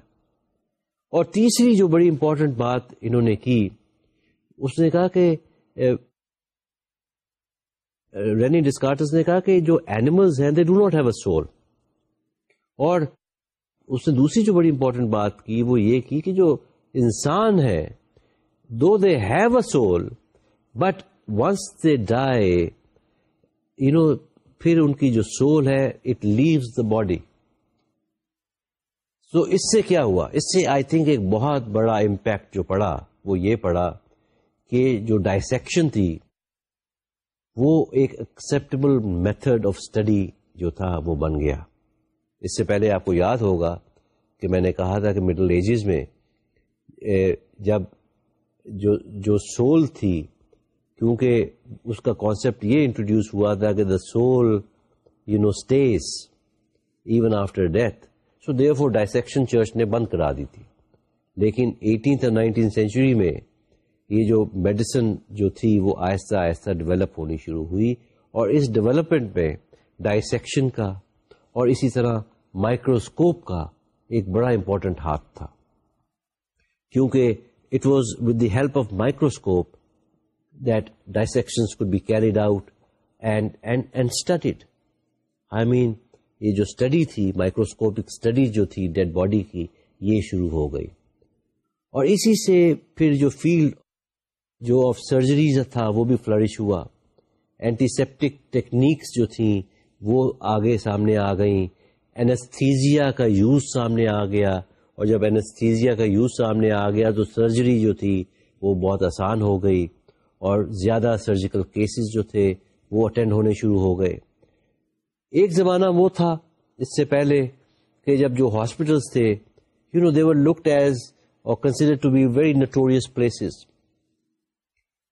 اور تیسری جو بڑی امپورٹنٹ بات انہوں نے کی، اس نے کہا کہ رینی ڈسکارٹس نے کہا کہ جو اینیملز ہیں they do not have a soul اور اس نے دوسری جو بڑی امپورٹنٹ بات کی، وہ یہ کی کہ جو انسان ہے do they have a soul but once they die you know پھر ان کی جو سول ہے it leaves the body so اس سے کیا ہوا؟ اس سے آئی تھنک ایک بہت بڑا امپیکٹ جو پڑا، وہ یہ پڑا کہ جو ڈائسیکشن تھی، وہ ایک ایکسپٹیبل میتھڈ آف اسٹڈی جو تھا، وہ بن گیا۔ اس سے پہلے آپ کو یاد ہوگا کہ میں نے کہا تھا کہ مڈل ایجز میں جب جو جو سول تھی، کیونکہ اس کا کانسیپٹ یہ انٹروڈیوس ہوا تھا کہ the soul you know stays even after death so therefore dissection church نے بند کرا دی تھی۔ لیکن ایٹینتھ اور نائنٹین سینچری میں یہ جو میڈیسن جو تھی وہ آہستہ آہستہ ڈیولپ ہونی شروع ہوئی اور اس ڈیولپمنٹ میں ڈائسیکشن کا اور اسی طرح مائکروسکوپ کا ایک بڑا امپورٹنٹ ہاتھ تھا۔ کیونکہ it was with the help of microscope that dissection could be carried out and and and studied I mean یہ جو اسٹڈی تھی مائکروسکوپک اسٹڈی جو تھی ڈیڈ باڈی کی، یہ شروع ہو گئی۔ اور اسی سے پھر جو فیلڈ جو آف سرجریز تھا، وہ بھی فلرش ہوا۔ اینٹیسپٹک ٹیکنیکس جو تھیں، وہ آگے سامنے آ گئیں۔ اینستھیزیا کا یوز سامنے آ گیا۔ اور جب اینستھیزیا کا یوز سامنے آ گیا، تو سرجری جو تھی، وہ بہت آسان ہو گئی۔ اور زیادہ سرجیکل کیسز جو تھے، وہ اٹینڈ ہونے شروع ہو گئے۔ ایک زمانہ وہ تھا اس سے پہلے کہ جب جو ہاسپٹلس تھے you know they were looked as or considered to be very notorious places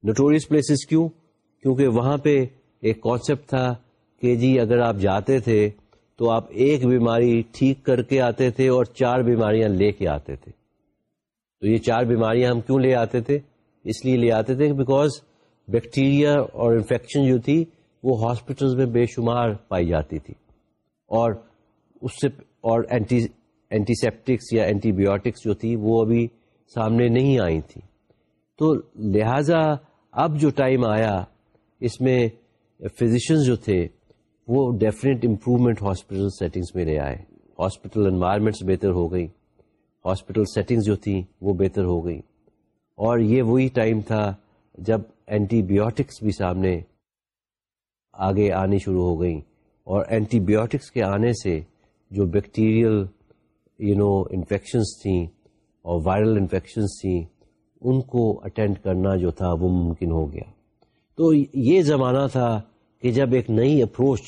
notorious places کیوں? کیونکہ وہاں پہ ایک کانسیپٹ تھا کہ جی اگر آپ جاتے تھے تو آپ ایک بیماری ٹھیک کر کے آتے تھے اور چار بیماریاں لے کے آتے تھے. تو یہ چار بیماریاں ہم کیوں لے آتے تھے؟ اس لیے لے آتے تھے بیکاز بیکٹیریا اور انفیکشن جو تھی وہ ہاسپٹلس میں بے شمار پائی جاتی تھی اور اس سے اور اینٹی اینٹی سیپٹکس یا اینٹی بایوٹکس جو تھی وہ ابھی سامنے نہیں آئی تھی۔ تو لہذا اب جو ٹائم آیا، اس میں فزیشنز جو تھے، وہ ڈیفینیٹ امپروومنٹ ہاسپٹل سیٹنگس میں لے آئے۔ ہاسپٹل انوائرمنٹس بہتر ہو گئی ہاسپٹل سیٹنگز جو تھیں، وہ بہتر ہو گئی اور یہ وہی ٹائم تھا جب اینٹی بایوٹکس بھی سامنے آگے آنی شروع ہو گئی اور اینٹی بایوٹکس کے آنے سے جو بیکٹیریل یو نو انفیکشنس تھیں اور وائرل انفیکشنس تھیں، ان کو اٹینڈ کرنا جو تھا وہ ممکن ہو گیا۔ تو یہ زمانہ تھا کہ جب ایک نئی اپروچ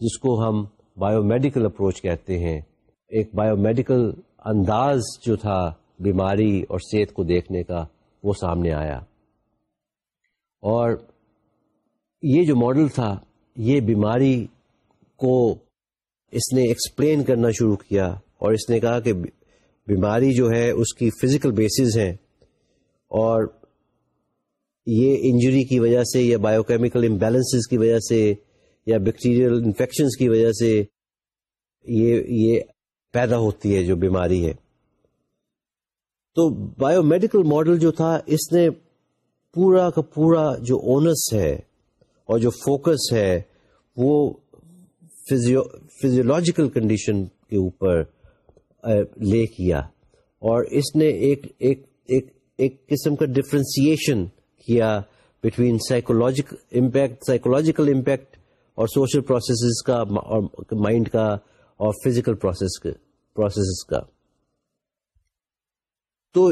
جس کو ہم بایو میڈیکل اپروچ کہتے ہیں، ایک بایو میڈیکل انداز جو تھا بیماری اور صحت کو دیکھنے کا، وہ سامنے آیا۔ اور یہ جو ماڈل تھا، یہ بیماری کو اس نے ایکسپلین کرنا شروع کیا اور اس نے کہا کہ بیماری جو ہے، اس کی فزیکل بیسز ہیں اور یہ انجری کی وجہ سے یا بایو کیمیکل امبیلنس کی وجہ سے یا بیکٹیریل انفیکشنز کی وجہ سے یہ یہ پیدا ہوتی ہے جو بیماری ہے۔ تو بایو میڈیکل ماڈل جو تھا، اس نے پورا کا پورا جو اونس ہے اور جو فوکس ہے وہ فزیولوجیکل کنڈیشن کے اوپر لے کیا۔ اور اس نے ایک ایک ایک ایک قسم کا ڈفرینسیشن کیا between psychological impact psychological impact اور سوشل پروسیسز کا اور مائنڈ کا اور فزیکل پروسیس کا۔ تو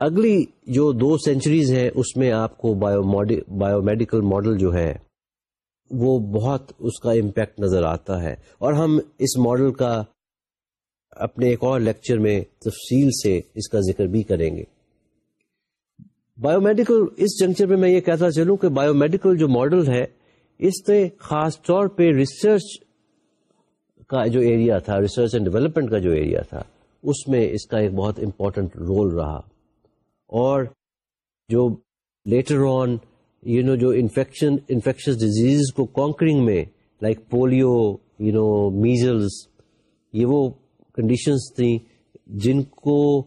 اگلی جو دو سینچریز ہیں، اس میں آپ کو بایو میڈیکل ماڈل جو ہے وہ بہت اس کا امپیکٹ نظر آتا ہے۔ اور ہم اس ماڈل کا اپنے ایک اور لیکچر میں تفصیل سے اس کا ذکر بھی کریں گے۔ بایو میڈیکل اس جنکچر میں میں یہ کہتا چلوں کہ بایو میڈیکل جو ماڈل ہے، اس نے خاص طور پہ ریسرچ کا جو ایریا تھا ریسرچ اینڈ ڈیولپمنٹ کا جو ایریا تھا، اس میں اس کا ایک بہت امپورٹنٹ رول رہا۔ اور جو لیٹر آن یو نو جو انفیکشن انفیکشس ڈیزیز کو کانکرنگ میں like polio you know measles یہ وہ کنڈیشنز تھیں جن کو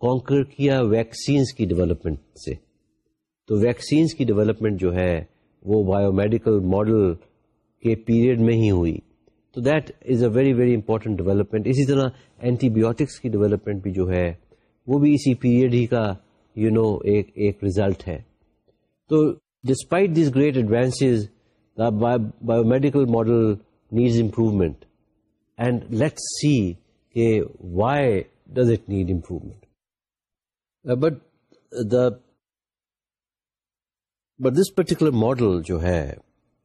کانکر کیا ویکسینس کی ڈیولپمنٹ سے۔ تو ویکسینس کی ڈیولپمنٹ جو ہے وہ بایو میڈیکل ماڈل کے پیریڈ میں ہی ہوئی۔ تو that is a very very important development اسی طرح اینٹی بایوٹکس کی ڈیولپمنٹ بھی جو ہے وہ بھی اسی پیریڈ ہی کا یو you نو know, ایک ایک ریزلٹ ہے۔ تو despite these great advances biomedical model needs improvement and let see کہ why does it need improvement but the but this particular model جو ہے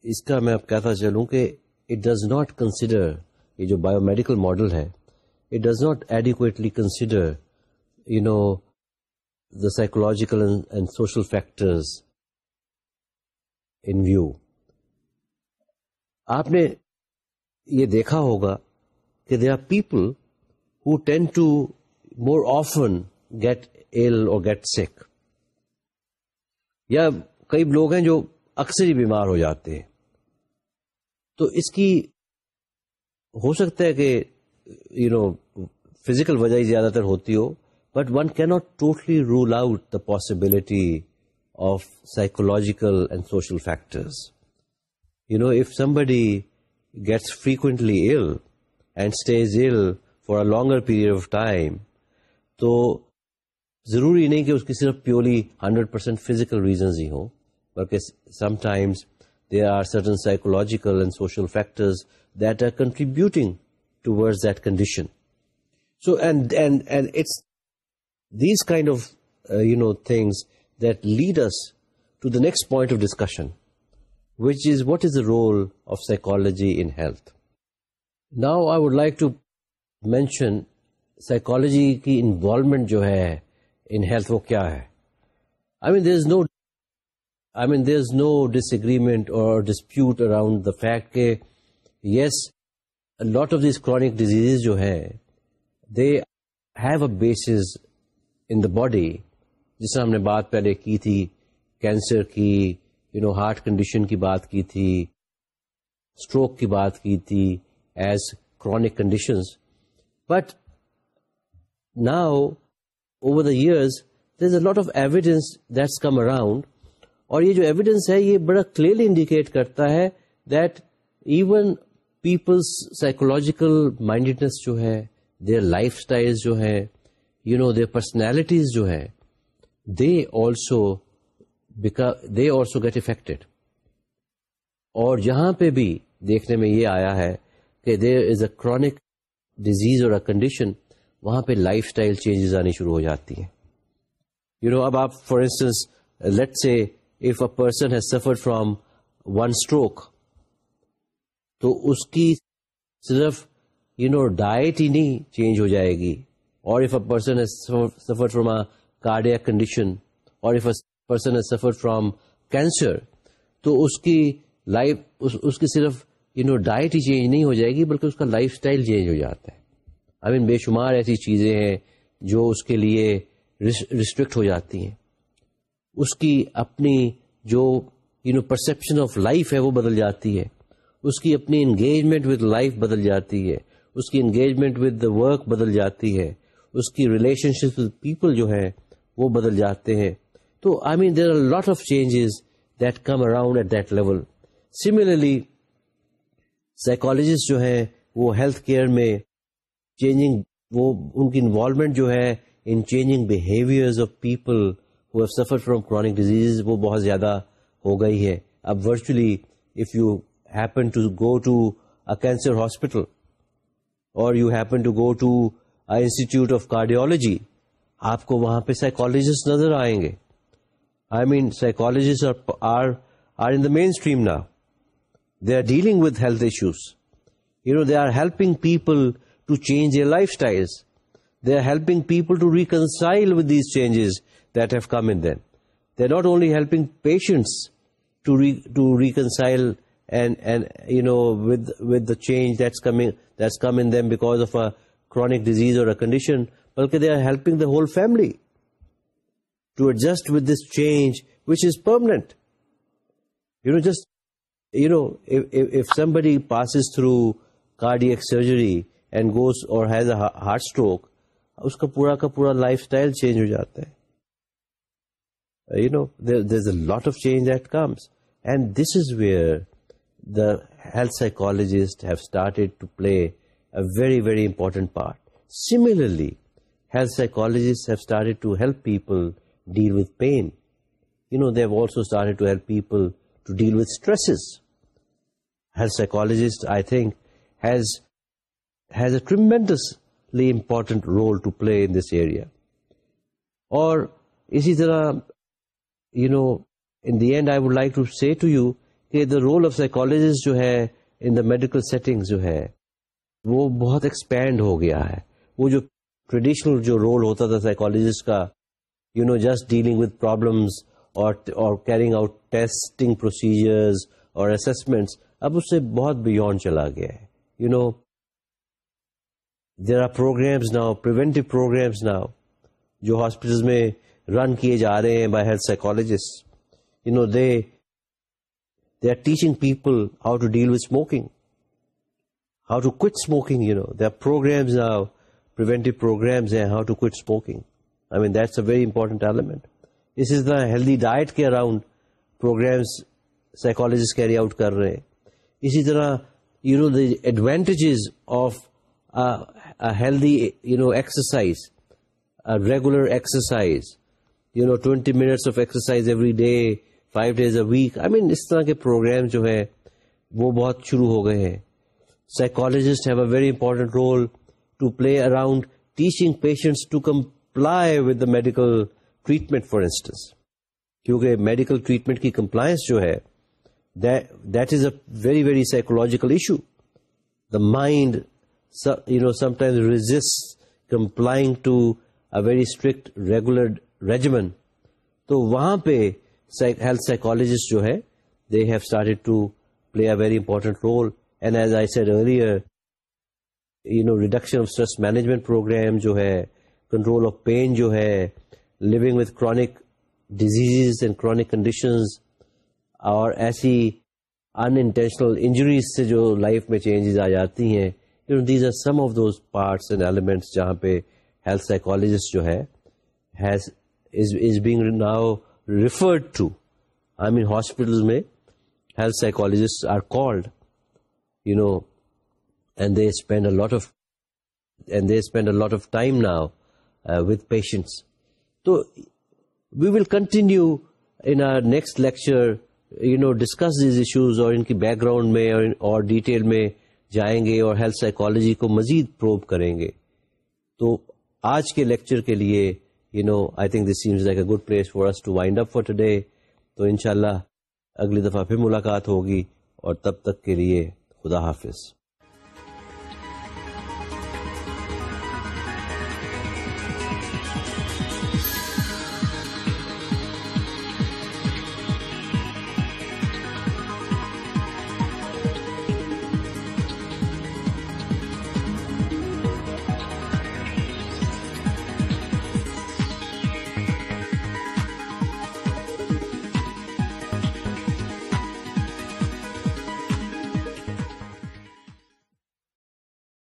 اس کا میں اب کہتا چلوں کہ اٹ ڈز ناٹ کنسیڈر یہ جو بایو میڈیکل ماڈل ہے it does not adequately consider you know the psychological and social factors in view آپ نے یہ دیکھا ہوگا کہ they are people who tend to more often get ill اور گیٹ سیک یا کئی لوگ ہیں جو اکثر ہی بیمار ہو جاتے ہیں تو اس کی ہو سکتا ہے کہ یو نو فزیکل وجہ ہی زیادہ تر ہوتی ہو but one can not totally rule out the possibility of psychological and social factors you know if somebody gets frequently ill and stays ill for a longer period of time تو ضروری نہیں کہ اس کی صرف purely hundred percent physical reasons ہی ہوں، بلکہ sometimes there are certain psychological and social factors that are contributing towards that condition so and and and it's these kind of you know things that lead us to the next point of discussion, which is what is the role of psychology in health. Now I would like to mention psychology ki involvement jo hai in health wo kya hai. I mean there's no disagreement or dispute around the fact that yes, a lot of these chronic diseases jo hai, they have a basis in the body. جس طرح ہم نے بات پہلے کی تھی cancer کی you know heart condition کی بات کی تھی اسٹروک کی بات کی تھی as chronic conditions but now over the years there is a lot of evidence that's come around اور یہ جو ایویڈینس ہے، یہ بڑا کلیئرلی انڈیکیٹ کرتا ہے that even people's psychological mindedness جو ہے دیئر لائف اسٹائل جو ہے یو نو دیئر پرسنالٹیز جو ہے they also they also get affected اور یہاں پہ بھی دیکھنے میں یہ آیا ہے کہ there is a chronic disease or condition وہاں پہ لائف اسٹائل چینجز آنی شروع ہو جاتی ہیں. یو نو اب آپ for instance let say if a person has suffer from one stroke تو اس کی صرف یو نو ڈائٹ ہی نہیں چینج ہو جائے گی. اور if a person has suffer from cardia condition اور if a person suffer from cancer تو اس کی لائف اس کی صرف یو نو ڈائٹ ہی چینج نہیں ہو جائے گی، بلکہ اس کا لائف اسٹائل چینج ہو جاتا ہے۔ آئی مین بے شمار ایسی چیزیں ہیں جو اس کے لیے ریسٹرکٹ ہو جاتی ہیں۔ اس کی اپنی جو you know perception of life ہے وہ بدل جاتی ہے۔ اس کی اپنی انگیجمنٹ ود لائف بدل جاتی ہے۔ اس کی انگیجمنٹ ود دا ورک بدل جاتی ہے۔ اس کی ریلیشن شپ ود پیپل جو ہے وہ بدل جاتے ہیں۔ تو I mean there are lot of changes that come around at that level similarly psychologist جو ہیں، وہ ہیلتھ کیئر میں چینجنگ وہ ان کی انوالومنٹ جو ہے in changing behaviour of people who suffer from chronic disease وہ بہت زیادہ ہو گئی ہے۔ اب virtually if you happen to go to a cancer hospital اور you happen to go to institute of cardiology آپ کو وہاں پہ سائیکولوجسٹ نظر آئیں گے۔ I mean psychologist are are in the mainstream نا they are dealing with health issues you know they are helping people to change a lifestyle they are helping people to reconcile with these changes that have come and then they are not only helping patients to reconcile and, and you know with with the change that's coming that's come in them because of a chronic disease or بلکہ they are helping the whole family to adjust with this change which is permanent you know just you know if somebody passes through cardiac surgery and goes اور has a heart stroke اس کا پورا کا پورا life style change ہو جاتا ہے you know there is a lot of change that comes and this is where the health psychologist have started to play very very important part similarly health psychologists have started to help people deal with pain. You know, they've also started to help people to deal with stresses. Health psychologist, I think, has a tremendously important role to play in this area. Or, isi tarah, you know, in the end, I would like to say to you that the role of psychologist jo hai in the medical settings jo hai, وہ بہت expand ہو گیا ہے۔ وہ جو traditional جو role ہوتا تھا psychologist کا you know just dealing with problems اور کیرنگ آؤٹ ٹیسٹنگ پروسیجرز اور اسسمنٹس اب اس سے بہت بیونڈ چلا گیا ہے۔ You know there are programs now preventive programs now جو ہاسپٹل میں رن کیے جا رہے ہیں by health psychologist you know they they are teaching people how to deal with smoking how to quit smoking you know they are programs preventive programs ہیں how to quit smoking I mean that's a very important element اسی طرح healthy diet کے around programmes psychologist carry out کر رہے ہیں اسی طرح you know the advantages of healthy you know exercise regular exercise you know twenty minutes of exercise every day five days a week I mean اس طرح کے programme جو ہے وہ بہت شروع ہو گئے ہیں psychologist have a very important role to play around teaching patients to comply with the medical treatment for instance کیونکہ میڈیکل ٹریٹمنٹ کی کمپلائنس جو ہے that is a very very psychological issue the mind you know sometimes resist complaining to a very strict regular regimen تو وہاں پہ health psychologist جو ہے they have started to play a very important role and as I said earlier you know reduction of stress management program جو ہے control of pain جو ہے living with chronic disease and chronic conditions اور ایسی ان intentional injuries سے جو life میں changes آ جاتی ہیں you know these are some of those parts and elements جہاں پہ ہیلتھ سائیکولوجسٹ جو ہے is being now referred to I mean hospital میں health psychologist are called you know and they spend a lot of and they spend a lot of time now with patients تو we will continue in next lecture you know discuss these issues اور ان کی background میں اور detail میں جائیں گے اور ہیلتھ سائیکالوجی کو مزید پروو کریں گے تو آج کے لیکچر کے لیے you know I think this seems like a good place for to wind up for today تو انشاءاللہ اگلی دفعہ پھر ملاقات ہوگی اور تب تک کے لیے خدا حافظ۔